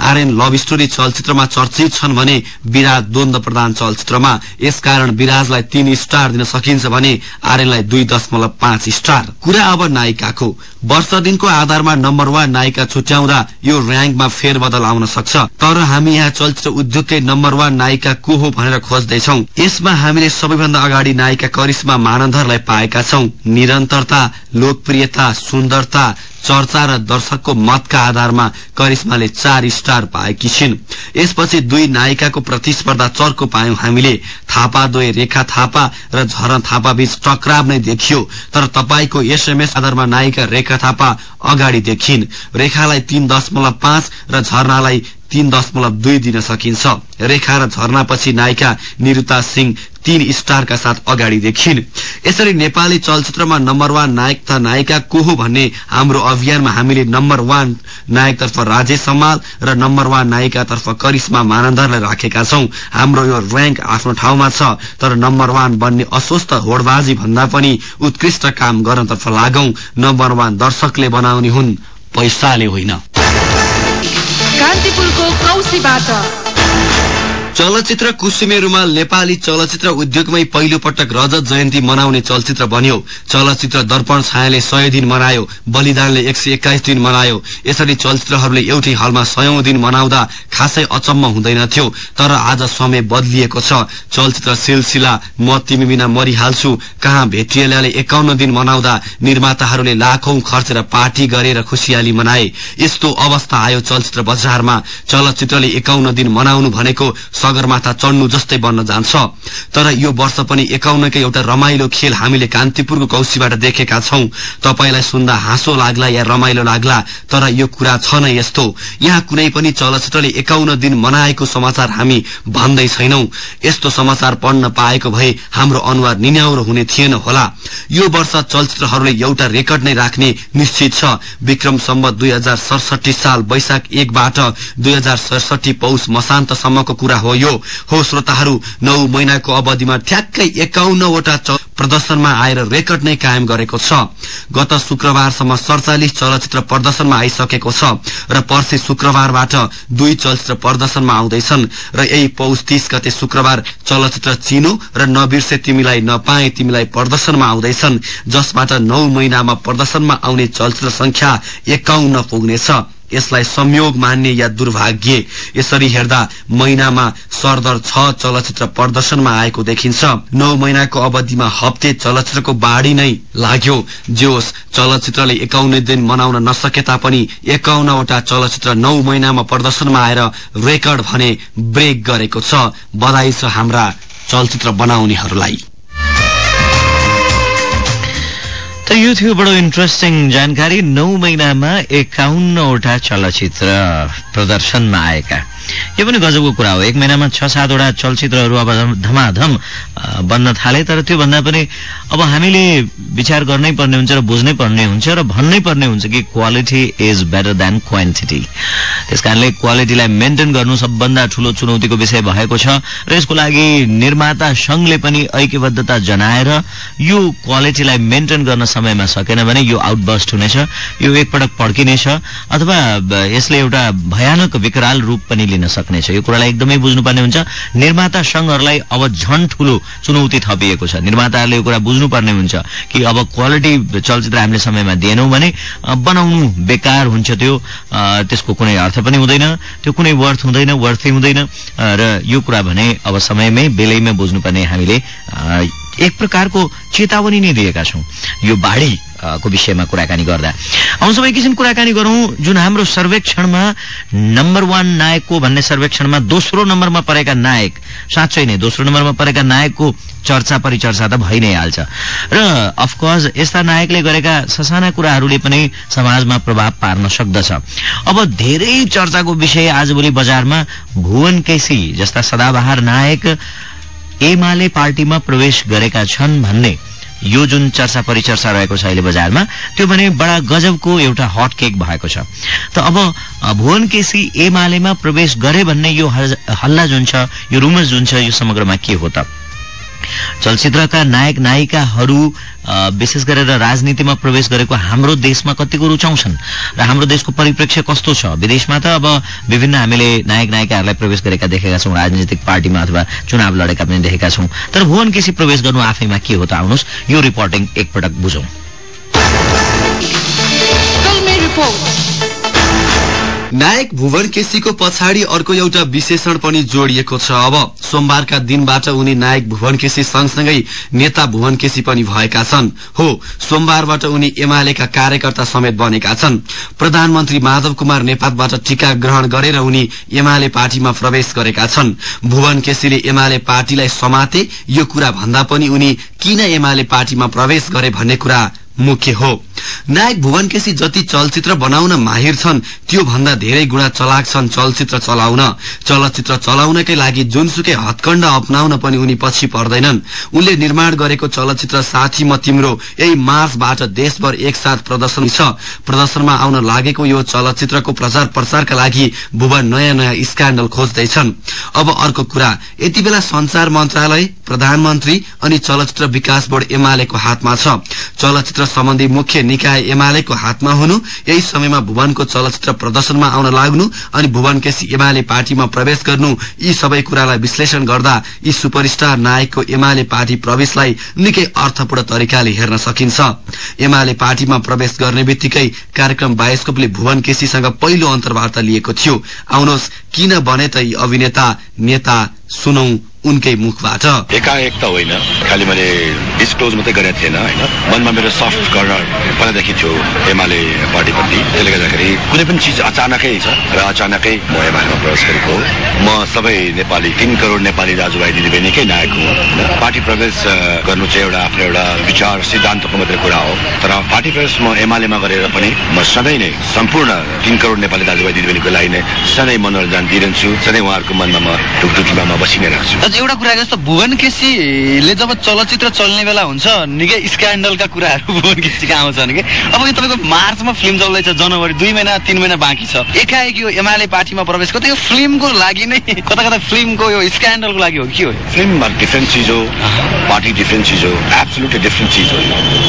आर्यन लभ स्टोरी चलचित्रमा चर्चित छन् भने विराज द्वन्द प्रधान चलचित्रमा। यसकारण विराजलाई तीन स्टार दिन सकिन्छ भने आर्यनलाई दुई दशमलव पाँच स्टार। कुरा अब नायिकाको। वर्ष दिनको आधारमा नम्बर वान नायिका छुट्याउँदा यो र्याङ्कमा फेरबदल आउन सक्छ। तर हामी यहाँ चलचित्र उद्योगकै नम्बर वान नायिका को हो भनेर खोज्दैछौ। यसमा हामीले सबैभन्दा अगाडि नायिका करिश्मा मानन्दरलाई पाएका छौं। निरन्तरता लोकप्रियता सुन्दरता चर्चा र दर्शकको मतका आधारमा करिश्माले चार स्टार पाएकी छिन्। यसपछि दुई नायिकाको प्रतिस्पर्धा चर्को पायौं हामीले। थापा दोय रेखा थापा र झरन थापा बीच टक्राव नै देखियो तर तपाईँको एसएमएस आधारमा नायिका रेखा थापा अगाडि देखिन्। रेखालाई तीन दशमलव पाँच र झरनालाई तीन दशमलव दुई दिन सकिन्छ। रेखा र झरनापछि नायिका निरुता सिंह तीन स्टारका साथ अगाडि देखिन्। यसरी नेपाली चलचित्रमा नम्बर वान नायक तथा नायिका को हो भन्ने हाम्रो अभियानमा हामीले नम्बर वान नायकतर्फ राजेश हमाल र नम्बर वान नायिकातर्फ करिश्मा मानन्दरलाई राखेका छौं। हाम्रो यो र्याङ्क आफ्नो ठाउँमा छ तर नम्बर वान बन्ने अस्वस्थ होडबाजी भन्दा पनि उत्कृष्ट काम गर्नतर्फ लागौं। नम्बर वान दर्शकले बनाउने हुन् पैसाले होइन। कान्तिपुरको कौशीबाट चलचित्र कुसुमे रुमाल नेपाली चलचित्र उद्योगमै पहिलो पटक रजत जयन्ती मनाउने चलचित्र बन्यो। चलचित्र दर्पण छायाले सय दिन मनायो बलिदानले एक सय एक्काइस दिन मनायो। यसरी चलचित्रहरूले एउटै हलमा सयौं दिन मनाउँदा खासै अचम्म हुँदैनथ्यो तर आज समय बदलिएको छ। चलचित्र सिलसिला म तिमी बिना मरिहाल्छु कहाँ भेटिएलाले एकाउन्न दिन मनाउँदा निर्माताहरूले लाखौं खर्चेर पार्टी गरेर खुसियाली मनाए। यस्तो अवस्था आयो चलचित्र बजारमा। चलचित्रले एकाउन्न दिन मनाउनु भनेको सगरमाथा चढ्नु जस्तै बन्न जान्छ। तर यो वर्ष पनि एकाउन्नकै एउटा रमाइलो खेल हामीले कान्तिपुरको कौशीबाट देखेका छौं। तपाईँलाई सुन्दा हाँसो लाग्ला या रमाइलो लाग्ला तर यो कुरा छ नै यस्तो। यहाँ कुनै पनि चलचित्रले एकाउन्न दिन मनाएको समाचार हामी भन्दै छैनौं। यस्तो समाचार पढ्न पाएको भए हाम्रो अनुहार निन्याउरो हुने थिएन होला। यो वर्ष चलचित्रहरूले एउटा रेकर्ड नै राख्ने निश्चित छ। विक्रम सम्बत दुई हजार सडसठी साल वैशाख एकबाट दुई हजार सडसठी पौष मसान्तसम्मको कुरा हो। हो। यो हो श्रोताहरू नौ महिनाको अवधिमा ठ्याक्कै एकाउन्नवटा प्रदर्शनमा आएर रेकर्ड नै कायम गरेको छ। गत शुक्रबारसम्म सडचालिस चलचित्र प्रदर्शनमा आइसकेको छ र पर्सि शुक्रबारबाट दुई चलचित्र प्रदर्शनमा आउँदैछन् र यही पौष तीस गते शुक्रबार चलचित्र चिनो र नबिर्से तिमीलाई नपाए तिमीलाई प्रदर्शनमा आउँदैछन् जसबाट नौ महिनामा प्रदर्शनमा आउने चलचित्र संख्या एकाउन्न पुग्नेछ। यसलाई संयोग मान्ने या दुर्भाग्य यसरी हेर्दा महिनामा सरदर छ चलचित्र प्रदर्शनमा आएको देखिन्छ। नौ महिनाको अवधिमा हप्ते चलचित्रको बाढ़ी नै लाग्यो। जोस चलचित्रले एकाउन्न दिन मनाउन नसके तापनि एकाउन्नवटा चलचित्र नौ महिनामा प्रदर्शनमा आएर रेकर्ड भने ब्रेक गरेको छ। बधाई छ हाम्रा चलचित्र बनाउनेहरूलाई। यो थियो बडो इन्ट्रेस्टिङ जानकारी नौ महिनामा एकाउन्नवटा चलचित्र प्रदर्शनमा आएका। यो पनि गजबको कुरा हो। एक महिनामा छ सातवटा चलचित्रहरू अब धमाधम बन्न थाले तर त्योभन्दा पनि अब हामीले विचार गर्नै पर्ने हुन्छ र बुझ्नै पर्ने हुन्छ र भन्नै पर्ने हुन्छ कि quality is better than quantity त्यस कारणले क्वालिटीलाई मेन्टेन गर्नु सबभन्दा ठूलो चुनौतीको विषय भएको छ र यसको लागि निर्माता संघले पनि ऐक्यबद्धता जनाएर यो क्वालिटीलाई मेन्टेन गर्न समयमा सकेन भने यो आउटबस्ट हुनेछ यो एकपटक पड्किनेछ अथवा यसले एउटा भयानक विकराल रूप पनि लिन सक्नेछ। यो कुरालाई एकदमै बुझ्नुपर्ने हुन्छ। निर्माता संघहरूलाई अब झन ठूलो चुनौती थपिएको छ। निर्माताहरूले यो कुरा बुझ्नुपर्ने हुन्छ कि अब क्वालिटी चलचित्र हामीले समयमा दिएनौँ भने बनाउनु बेकार हुन्छ त्यो। त्यसको कुनै अर्थ पनि हुँदैन। त्यो कुनै वर्थ हुँदैन वर्थै हुँदैन। र यो कुरा भने अब समयमै बेलैमा बुझ्नुपर्ने हामीले एक प्रकारको चेतावनी नै दिएका छौं। यो बाढ़ी को विषयमा कुराकानी गर्दा। आउँ सबै एकैछिन कुराकानी गरौं जुन हाम्रो सर्वेक्षणमा नम्बर वान नायकको भन्ने सर्वेक्षणमा दोस्रो नम्बरमा परेका नायक साँच्चै नै दोस्रो नम्बरमा परेका नायकको चर्चा परिचर्चा त भइ नै हाल्छ। र अफकोर्स यस्ता नायकले गरेका ससाना कुराहरूले पनि समाजमा प्रभाव पार्न सक्दछ। अब धेरै चर्चाको विषय आजभोलि बजारमा भुवन केसी जस्ता सदाबहार नायक एमाले पार्टीमा प्रवेश गरेका छन् भन्ने यो जुन चर्चा परिचर्चा रहेको छ अहिले बजारमा त्यो भने बडा गजबको एउटा हट केक भएको छ। त अब भुवन केसी एमालेमा प्रवेश गरे भन्ने यो हल्ला जुन छ यो रुमर्स जुन छ यो समग्रमा के हो त? चलचित्रका नायक नायिकाहरू विशेष गरेर राजनीतिमा प्रवेश गरेको हाम्रो देशमा कतिको रुचाउँछन् र हाम्रो देशको परिप्रेक्ष्य कस्तो छ? विदेशमा त अब विभिन्न हामीले नायक नायिकाहरूलाई प्रवेश गरेका देखेका छौँ राजनीतिक पार्टीमा अथवा चुनाव लडेका पनि देखेका छौँ। तर भुवन केसी प्रवेश गर्नु आफैमा के हो त आउनुहोस्। यो रिपोर्टिङ एकपटक बुझौँ। नायक भुवन केसीको पछाडि अर्को एउटा विशेषण पनि जोडिएको छ। अब सोमबारका दिनबाट उनी नायक भुवन केसी सँगसँगै नेता भुवन केसी पनि भएका छन्। हो सोमबारबाट उनी एमालेका कार्यकर्ता समेत बनेका छन्। प्रधानमन्त्री माधव कुमार नेपालबाट टीका ग्रहण गरेर उनी एमाले पार्टीमा प्रवेश गरेका छन्। भुवन केसीले एमाले पार्टीलाई समाते यो कुरा भन्दा पनि उनी किन एमाले पार्टीमा प्रवेश गरे भन्ने कुरा मुख्य हो। नायक भुवन केसी जति चलचित्र बनाउन माहिर छन् त्यो भन्दा धेरै गुणा चलाक छन् चलचित्र चलाउन। चलचित्र चलाउनकै लागि जुनसुकै हत्कण्ड अप्नाउन पनि उनी पछि पर्दैनन्। उनले निर्माण गरेको चलचित्र साथी म तिम्रो यही मार्चबाट देशभर एकसाथ प्रदर्शन छ। प्रदर्शनमा आउन लागेको यो चलचित्रको प्रचार प्रसारका लागि भुवन नयाँ नयाँ स्क्याण्डल खोज्दैछन्। अब अर्को कुरा यति बेला संचार मन्त्रालय प्रधानमन्त्री अनि चलचित्र विकास बोर्ड एमालेको हातमा छ। चलचित्र सम्बन्धी मुख्य निकाय एमालेको हातमा हुनु। यही समयमा भुवनको चलचित्र प्रदर्शनमा आउन लाग्नु अनि भुवन केसी एमाले पार्टीमा प्रवेश गर्नु यी सबै कुरालाई विश्लेषण गर्दा यी सुपरस्टार नायकको एमाले पार्टी प्रवेशलाई निकै अर्थपूर्ण तरिकाले हेर्न सकिन्छ। एमाले पार्टीमा प्रवेश गर्ने बित्तिकै कार्यक्रम बायोस्कोपले भुवन केसीसँग पहिलो अन्तर्वार्ता लिएको थियो। आउनुहोस् किन बने त यी अभिनेता नेता सुनौ। उनकै मुखबाट। एकाएक त होइन। खालि मैले डिस्क्लोज मात्रै गरेको थिएन होइन? मनमा मेरो सफ्ट कर्नर पहिलादेखि थियो एमाले पार्टीप्रति त्यसले गर्दाखेरि कुनै पनि चिज अचानकै छ र अचानकै म एमालेमा प्रवेश गरेको म सबै नेपाली तिन करोड नेपाली दाजुभाइ दिदीबहिनीकै नायक हुँ पार्टी प्रवेश गर्नु चाहिँ एउटा आफ्नो एउटा विचार सिद्धान्तको मात्रै कुरा हो। तर पार्टी प्रवेश म एमालेमा गरेर पनि म सधैँ नै सम्पूर्ण तिन करोड नेपाली दाजुभाइ दिदीबहिनीको लागि नै सधैँ मनोरञ्जन दिइरहन्छु। सधैँ उहाँहरूको मनमा म ढुकढुकीमा म बसि नै राख्छु। अझ एउटा कुरा जस्तो भुवन केसीले जब चलचित्र चल्ने बेला हुन्छ निकै स्क्यान्डलका कुराहरू भुवन केसीका आउँछन् कि? अब यो तपाईँको मार्चमा फिल्म चल्दैछ जनवरी दुई महिना तिन महिना बाँकी छ। एकाएक यो एमाले पार्टीमा प्रवेश कतै यो फिल्मको लागि नै कता कता फिल्मको यो स्क्यान्डलको लागि हो कि हो फिल्म डिफ्रेन्ट चिज हो पार्टी डिफ्रेन्ट चिज हो एब्सोल्युटली डिफ्रेन्ट चिज हो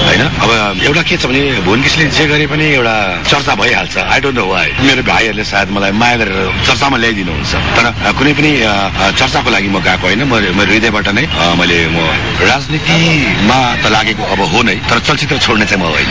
होइन? अब एउटा के छ भने भुवन किसिमले जे गरे पनि एउटा चर्चा भइहाल्छ। आई डोन्ट नो वाइ मेरो भाइहरूले सायद मलाई माया गरेर चर्चामा ल्याइदिनुहुन्छ। तर कुनै पनि चर्चाको लागि म गएको होइन म मेरो हृदयबाट नै मैले म राजनीतिमा त लागेको अब हो नै तर चलचित्र छोड्ने चाहिँ म होइन।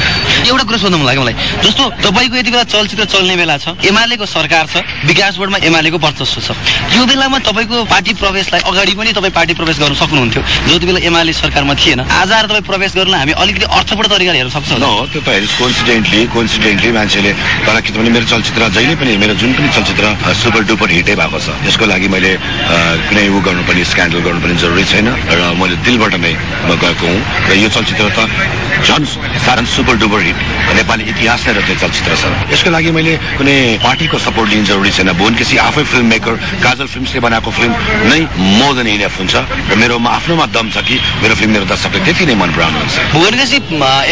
एउटा कुरो सोध्नु मन लाग्यो मलाई। जस्तो तपाईँको यति बेला चलचित्र चल्ने बेला छ एमालेको सरकार छ विकास बोर्डमा एमालेको वर्चस्व छ। यो बेलामा तपाईँको पार्टी प्रवेशलाई अगाडि पनि तपाईँ पार्टी प्रवेश गर्न सक्नुहुन्थ्यो जति बेला एमाले सरकारमा थिएन। आज आएर तपाईँ प्रवेश गर्न हामी अलिकति अर्थपूर्ण तरिकाले हेर्न सक्छौँ त्यो त हेर्नुहोस् कोइन्सिडेन्टली कोइन्सिडेन्टली मान्छेले तर किनभने मेरो चलचित्र जहिले पनि मेरो जुन पनि चलचित्र सुपर डुपर हिटै भएको छ। यसको लागि मैले कुनै ऊ गर्नुपर्ने स्क्यान्डल गर्नुपर्ने जरुरी छैन र मैले दिलबाट नै म गएको हुँ र यो चलचित्र त झन् सारा सुपर डुपर हिट नेपाली इतिहास नै रच्ने चलचित्र छ। यसको लागि मैले कुनै पार्टीको सपोर्ट लिनु जरुरी छैन। भुवन केसी आफै फिल्म मेकर काजल फिल्मसले बनाएको फिल्म नै मोर देन इनफ हुन्छ र मेरोमा आफ्नोमा दम छ कि मेरो फिल्म मेरो दर्शकले त्यति नै मन पराउनुहुन्छ भुवन केसी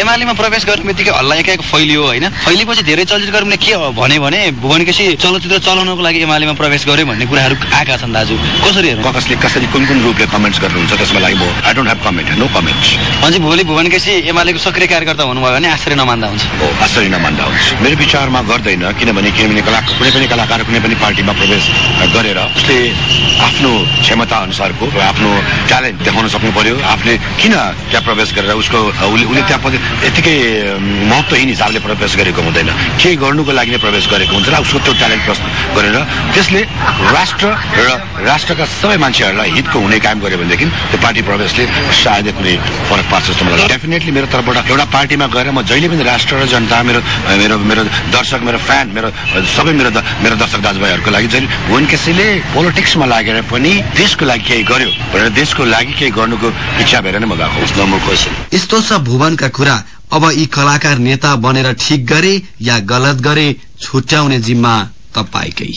एमालेमा प्रवेश गर्ने बित्तिकै हल्ला एकाएक फैलियो होइन। फैलिएपछि धेरै चलचित्रकर्मीले के भने भने भुवन केसी चलचित्र चलाउनको लागि एमालेमा प्रवेश गर्यो भन्ने कुराहरू आएका छन् दाजु। कसरी हेर्नु? कसले कसरी कुन कुन रूपले कमेन्ट्स गर्नुहुन्छ त्यसको लागि म I don't have comment no comment अझै भोलि भुवन केसी एमालेको सक्रिय कार्यकर्ता हुनुभयो भने आश्चर्य नमान्दा हुन्छ। हो आश्चर्य नमान्दा हुन्छ। मेरो विचारमा गर्दैन किनभने किनभने कला कुनै पनि कलाकार कुनै पनि पार्टीमा प्रवेश गरेर उसले आफ्नो क्षमता अनुसारको आफ्नो ट्यालेन्ट देखाउन सक्नु पर्यो। आफूले किन त्यहाँ प्रवेश गरेर उसको उसले उसले त्यहाँ यतिकै महत्त्वहीन हिसाबले प्रवेश गरेको हुँदैन। केही गर्नुको लागि नै प्रवेश गरेको हुन्छ र उसको त्यो ट्यालेन्ट प्रस्तुत गरेर त्यसले राष्ट्र र राष्ट्रका सबै मान्छेहरूलाई हितको हुने काम गर्यो भनेदेखि त्यो पार्टी प्रवेशले सायदै कुनै फरक पार्छ जस्तो मलाई डेफिनेटली मेरो तर्फबाट एउटा पार्टीमा गएर म जहिले पनि राष्ट्र र जनता मेरो मेरो मेरो दर्शक मेरो फ्यान मेरो सबै मेरो मेरो दर्शक दाजुभाइहरूको लागि जहिले भुवन केसीले पोलिटिक्समा लागेर पनि देशको लागि केही गर्यो भनेर देशको लागि केही गर्नुको इच्छा भएर नै म गएको नम्बर क्वेसन। यस्तो छ भुवनका कुरा। अब यी कलाकार नेता बनेर ठिक गरे या गलत गरे छुट्याउने जिम्मा तपाईँकै।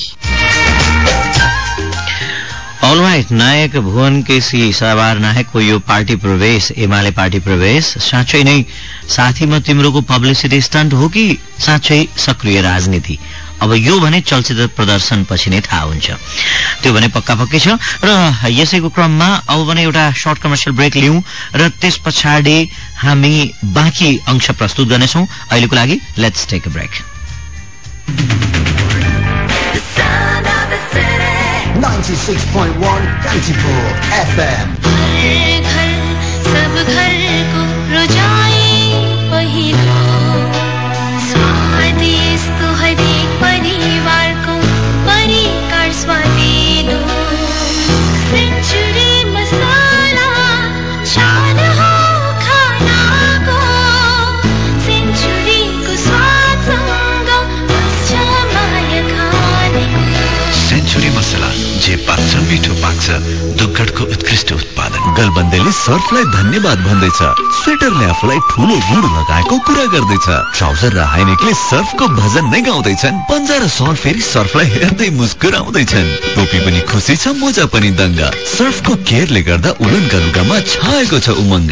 अलराइट नायक भुवन केसी सवार नायकको यो पार्टी प्रवेश एमाले पार्टी प्रवेश साँच्चै नै साथी म तिम्रोको पब्लिसिटी स्टन्ट हो कि साँच्चै सक्रिय राजनीति अब यो भने चलचित्र प्रदर्शन पछि नै थाहा हुन्छ त्यो भने पक्का पक्कै छ र यसैको क्रममा अब भने एउटा सर्ट कमर्सियल ब्रेक लिउँ र त्यस पछाडि हामी बाँकी अंश प्रस्तुत गर्नेछौँ अहिलेको लागि let's take break 96.1 Cantipur FM पाक्छ मिठो पाक्छ दुग्गडको उत्कृष्ट उत्पादन। गलबन्देले सर्फलाई धन्यवाद भन्दैछ। स्वेटरले आफूलाई ठुलो गुण लगाएको कुरा गर्दैछ। ट्राउजर र हाइनेकले सर्फको भजन नै गाउँदैछन्। पन्जा र सल फेरि सर्फलाई हेर्दै मुस्कुराउँदैछन्। टोपी पनि खुसी छ मोजा पनि दङ्ग। सर्फको केयरले गर्दा उलनका लुगामा छाएको छ उमङ्ग।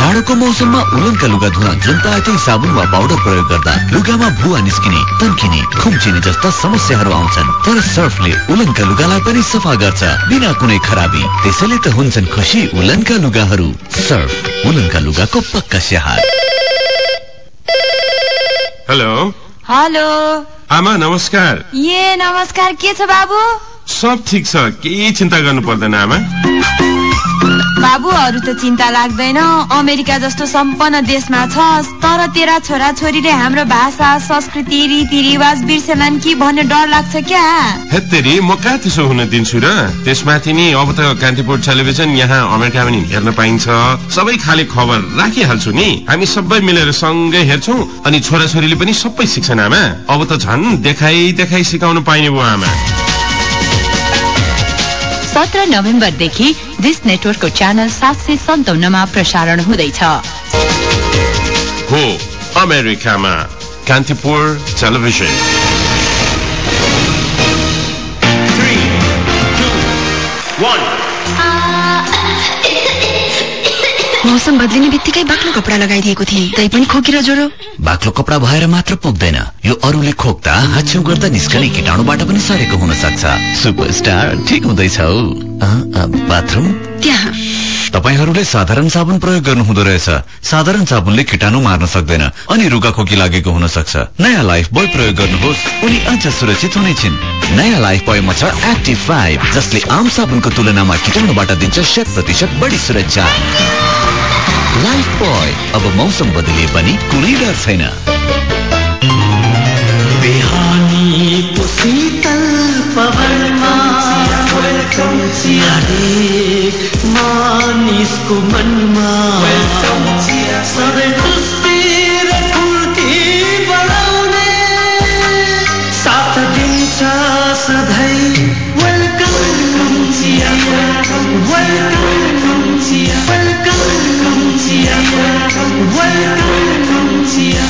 जाडोको मौसममा उलनका लुगा धुन जुन तातै साबुन वा पाउडर प्रयोग गर्दा लुगामा भुवा निस्किने तन्किने खुम्चिने जस्ता समस्याहरू आउँछन्। तर सर्फले उलनका लुगालाई पनि सफा गर्छ। बिना कुनै खराबी। त्यसैले त हुन्छन् खुसी उलनका लुगाहरू। सर्फ उलनका लुगाको पक्का स्याहार। हेलो। हेलो। आमा नमस्कार। ए नमस्कार। के छ बाबु? सब ठिक छ। केही चिन्ता गर्नु पर्दैन आमा। बाबुहरू त चिन्ता लाग्दैन। अमेरिका जस्तो सम्पन्न देशमा छ तर तेरा छोरा छोरीले हाम्रो भाषा संस्कृति रीतिरिवाज बिर्सेलान् कि भन्ने डर लाग्छ क्या? हेत्तेरी म कहाँ त्यसो हुन दिन्छु र? त्यसमाथि नि अब त कान्तिपुर टेलिभिजन यहाँ अमेरिका पनि हेर्न पाइन्छ। सबै खाले खबर राखिहाल्छु नि। हामी सबै मिलेर सँगै हेर्छौ अनि छोराछोरीले पनि सबै सिक्छन् आमा। अब त झन् देखाइ देखाइ सिकाउनु पाइने भयो आमा। सत्र नोभेम्बरदेखि दिस नेटवर्कको च्यानल सात सय सन्ताउन्नमा प्रसारण हुँदैछ। हो अमेरिकामा कान्तिपुर टेलिभिजन। आ मौसम बदलिने बित्तिकै बाक्लो कपडा लगाइदिएको थिएँ। तै पनि खोकेर ज्वरो। बाक्लो कपडा भएर मात्र पुग्दैन। यो अरूले खोक्दा हाछ्यौ गर्दा निस्कने कीटाणुबाट पनि सरेको हुन सक्छ। सुपरस्टार ठिक हुँदैछ। बाथरुम? त्यहाँ। तपाईँहरूले साधारण साबुन प्रयोग गर्नु हुँदो रहेछ। साधारण साबुनले कीटाणु मार्न सक्दैन। अनि रुगा खोकी लागेको हुन सक्छ। नयाँ लाइफ बोय प्रयोग गर्नुहोस्। उनी अझ सुरक्षित हुनेछिन् नयाँ लाइफ बोयमा छ एक्टिभ फाइभ जसले आम साबुनको तुलनामा कीटाणुबाट दिन्छ शत प्रतिशत बढी सुरक्षा। लाइफ बोय अब मौसम बदलिए पनि कुनै डर छैन। हरेक मानिसको मनमा। सधैँ खुसी र बढाउने। साथ सधैँ वेलकम वेलकम वेलकम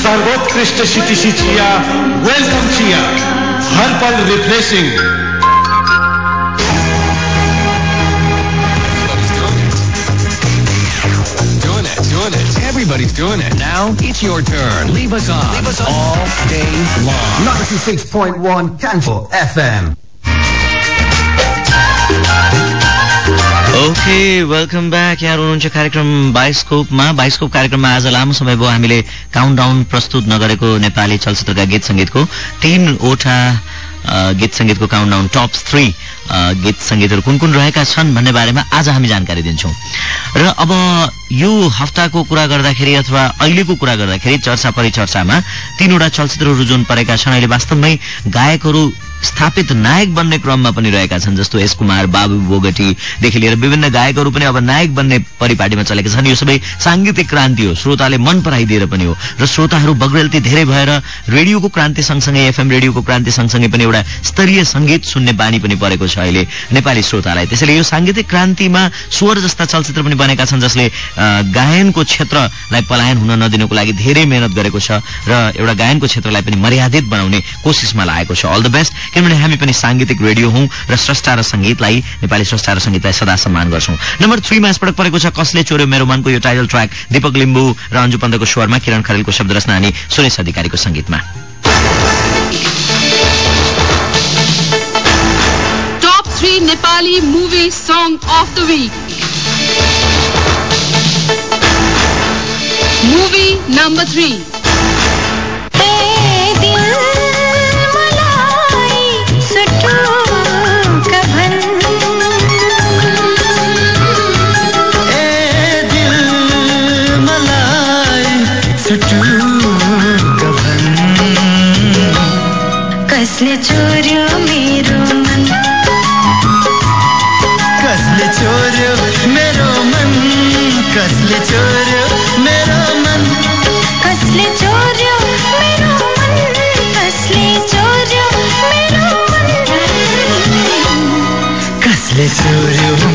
सर्वोत्कृष्ट सिटीसी चिया वेलकम चिया हर पल refreshing Doing it, doing it. Everybody's doing it. Now it's your turn. Leave us on, Leave us on. all day long. 96.1 Canto FM. Okay welcome back यहाँ हुनुहुन्छ कार्यक्रम बाइस्कोपमा। बाइस्कोप कार्यक्रममा आज लामो समय भयो हामीले काउन्टडाउन प्रस्तुत नगरेको नेपाली चलचित्रका गीत सङ्गीतको। तीनवटा गीत सङ्गीतको काउन्टडाउन टप थ्री गीत सङ्गीतहरू कुन कुन रहेका छन् भन्ने बारेमा आज हामी जानकारी दिन्छौँ। र अब यो हप्ताको कुरा गर्दाखेरि अथवा अहिलेको कुरा गर्दाखेरि चर्चा परिचर्चामा तीनवटा चलचित्रहरू जुन परेका छन् अहिले वास्तवमै गायकहरू स्थापित नायक बन्ने क्रममा पनि रहेका छन् जस्तो एस कुमार बाबु बोगटीदेखि लिएर विभिन्न गायकहरू पनि अब नायक बन्ने परिपाटीमा चलेका छन्। यो सबै साङ्गीतिक क्रान्ति हो श्रोताले मन पराइदिएर पनि हो। र श्रोताहरू बग्रेल्ती धेरै भएर रेडियोको क्रान्ति सँगसँगै एफएम रेडियोको क्रान्ति सँगसँगै पनि एउटा स्तरीय सङ्गीत सुन्ने बानी पनि परेको छ अहिले नेपाली श्रोतालाई। त्यसैले यो साङ्गीतिक क्रान्तिमा स्वर जस्ता चलचित्र पनि बनेका छन् जसले गायनको क्षेत्रलाई पलायन हुन नदिनुको लागि धेरै मेहनत गरेको छ र एउटा गायनको क्षेत्रलाई पनि मर्यादित बनाउने कोसिसमा लागेको छ। अल द बेस्ट किनभने हामी पनि साङ्गीतिक रेडियो हौँ र स्रष्टा र सङ्गीतलाई नेपाली स्रष्टा र सङ्गीतलाई सदा सम्मान गर्छौँ। नम्बर थ्रीमा यसपटक परेको छ कसले चोर्यो मेरो मनको यो टाइटल ट्र्याक दीपक लिम्बू र अन्जु पन्तको स्वरमा किरण खरेलको शब्द रचना अनि सुरेश अधिकारीको सङ्गीतमा। Three Nepali movie song of the week movie number three चोरी to do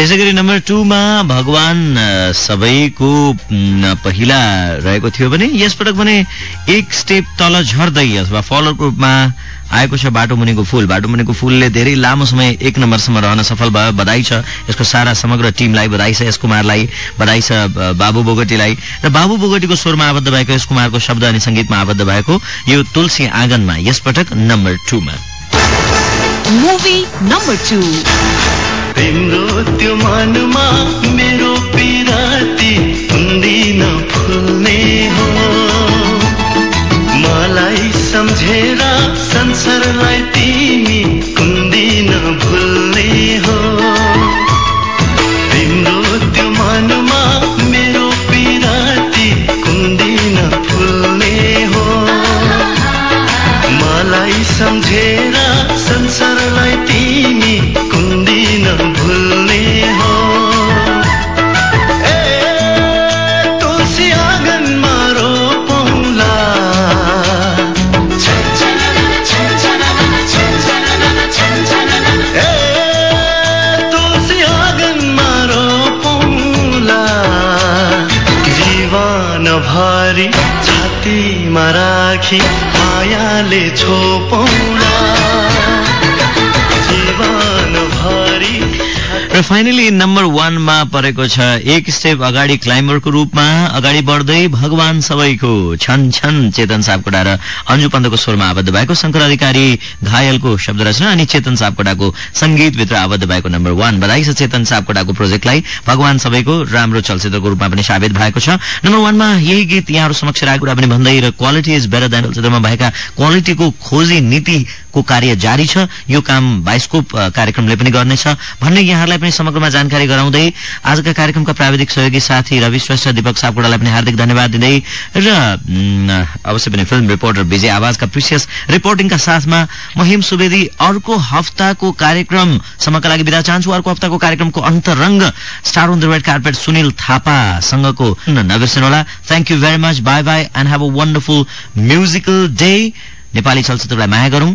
त्यसै गरी नम्बर टूमा भगवान सबैको पहिला रहेको थियो भने यसपटक भने एक स्टेप तल झर्दै अथवा फलोको रूपमा आएको छ बाटो मुनिको फूल। बाटो मुनिको फूलले धेरै लामो समय एक नम्बरसम्म रहन सफल भयो बधाई छ। यसको सारा समग्र टिमलाई बधाई छ यस कुमारलाई बधाई छ बाबु बोगटीलाई। र बाबु बोगटीको स्वरमा आबद्ध भएको यस कुमारको शब्द अनि सङ्गीतमा आबद्ध भएको यो तुलसी आँगनमा यसपटक नम्बर टूमा। Movie number 2. तिम्रो त्यो मनमा मेरो पिराती हुँदिन फुल्ने हो। मलाई सम्झेर संसारलाई मायाले छोपौँला फाइनली नम्बर वानमा परेको छ एक स्टेप अगाडि क्लाइम्बरको रूपमा अगाडि बढ्दै भगवान सबैको छन छन चेतन सापकोटा र अन्जु पन्तको स्वरमा आबद्ध भएको शङ्कर अधिकारी घायलको शब्द रचना अनि चेतन सापकोटाको संगीतभित्र आबद्ध भएको नम्बर वान बधाई छ चेतन सापकोटाको प्रोजेक्टलाई भगवान सबैको राम्रो चलचित्रको रूपमा पनि साबित भएको छ। नम्बर वानमा यही गीत यहाँहरू समक्ष राखेको पनि भन्दै र क्वालिटी इज बेटर देन चलचित्रमा भएका क्वालिटीको खोजी नीतिको कार्य जारी छ यो काम बाइस्कोप कार्यक्रमले पनि गर्नेछ। भन्ने यहाँहरूलाई पनि समग्रमा जानकारी गराउँदै आजका कार्यक्रमका प्राविधिक सहयोगी साथी रवि श्रेष्ठ दीपक सापकोटालाई पनि हार्दिक धन्यवाद दिँदै र अवश्य पनि फिल्म रिपोर्टर विजय आवाजका प्रिसियस रिपोर्टिङका साथमा महिम सुवेदी अर्को हप्ताको कार्यक्रमसम्मका लागि बिदा चाहन्छु। अर्को हप्ताको कार्यक्रमको अन्तरङ्ग star on the red carpet Sunil थापासँगको नबिर्सनुहोला thank you very much bye bye and have a wonderful musical day Nepali चलचित्रलाई माया गरौँ।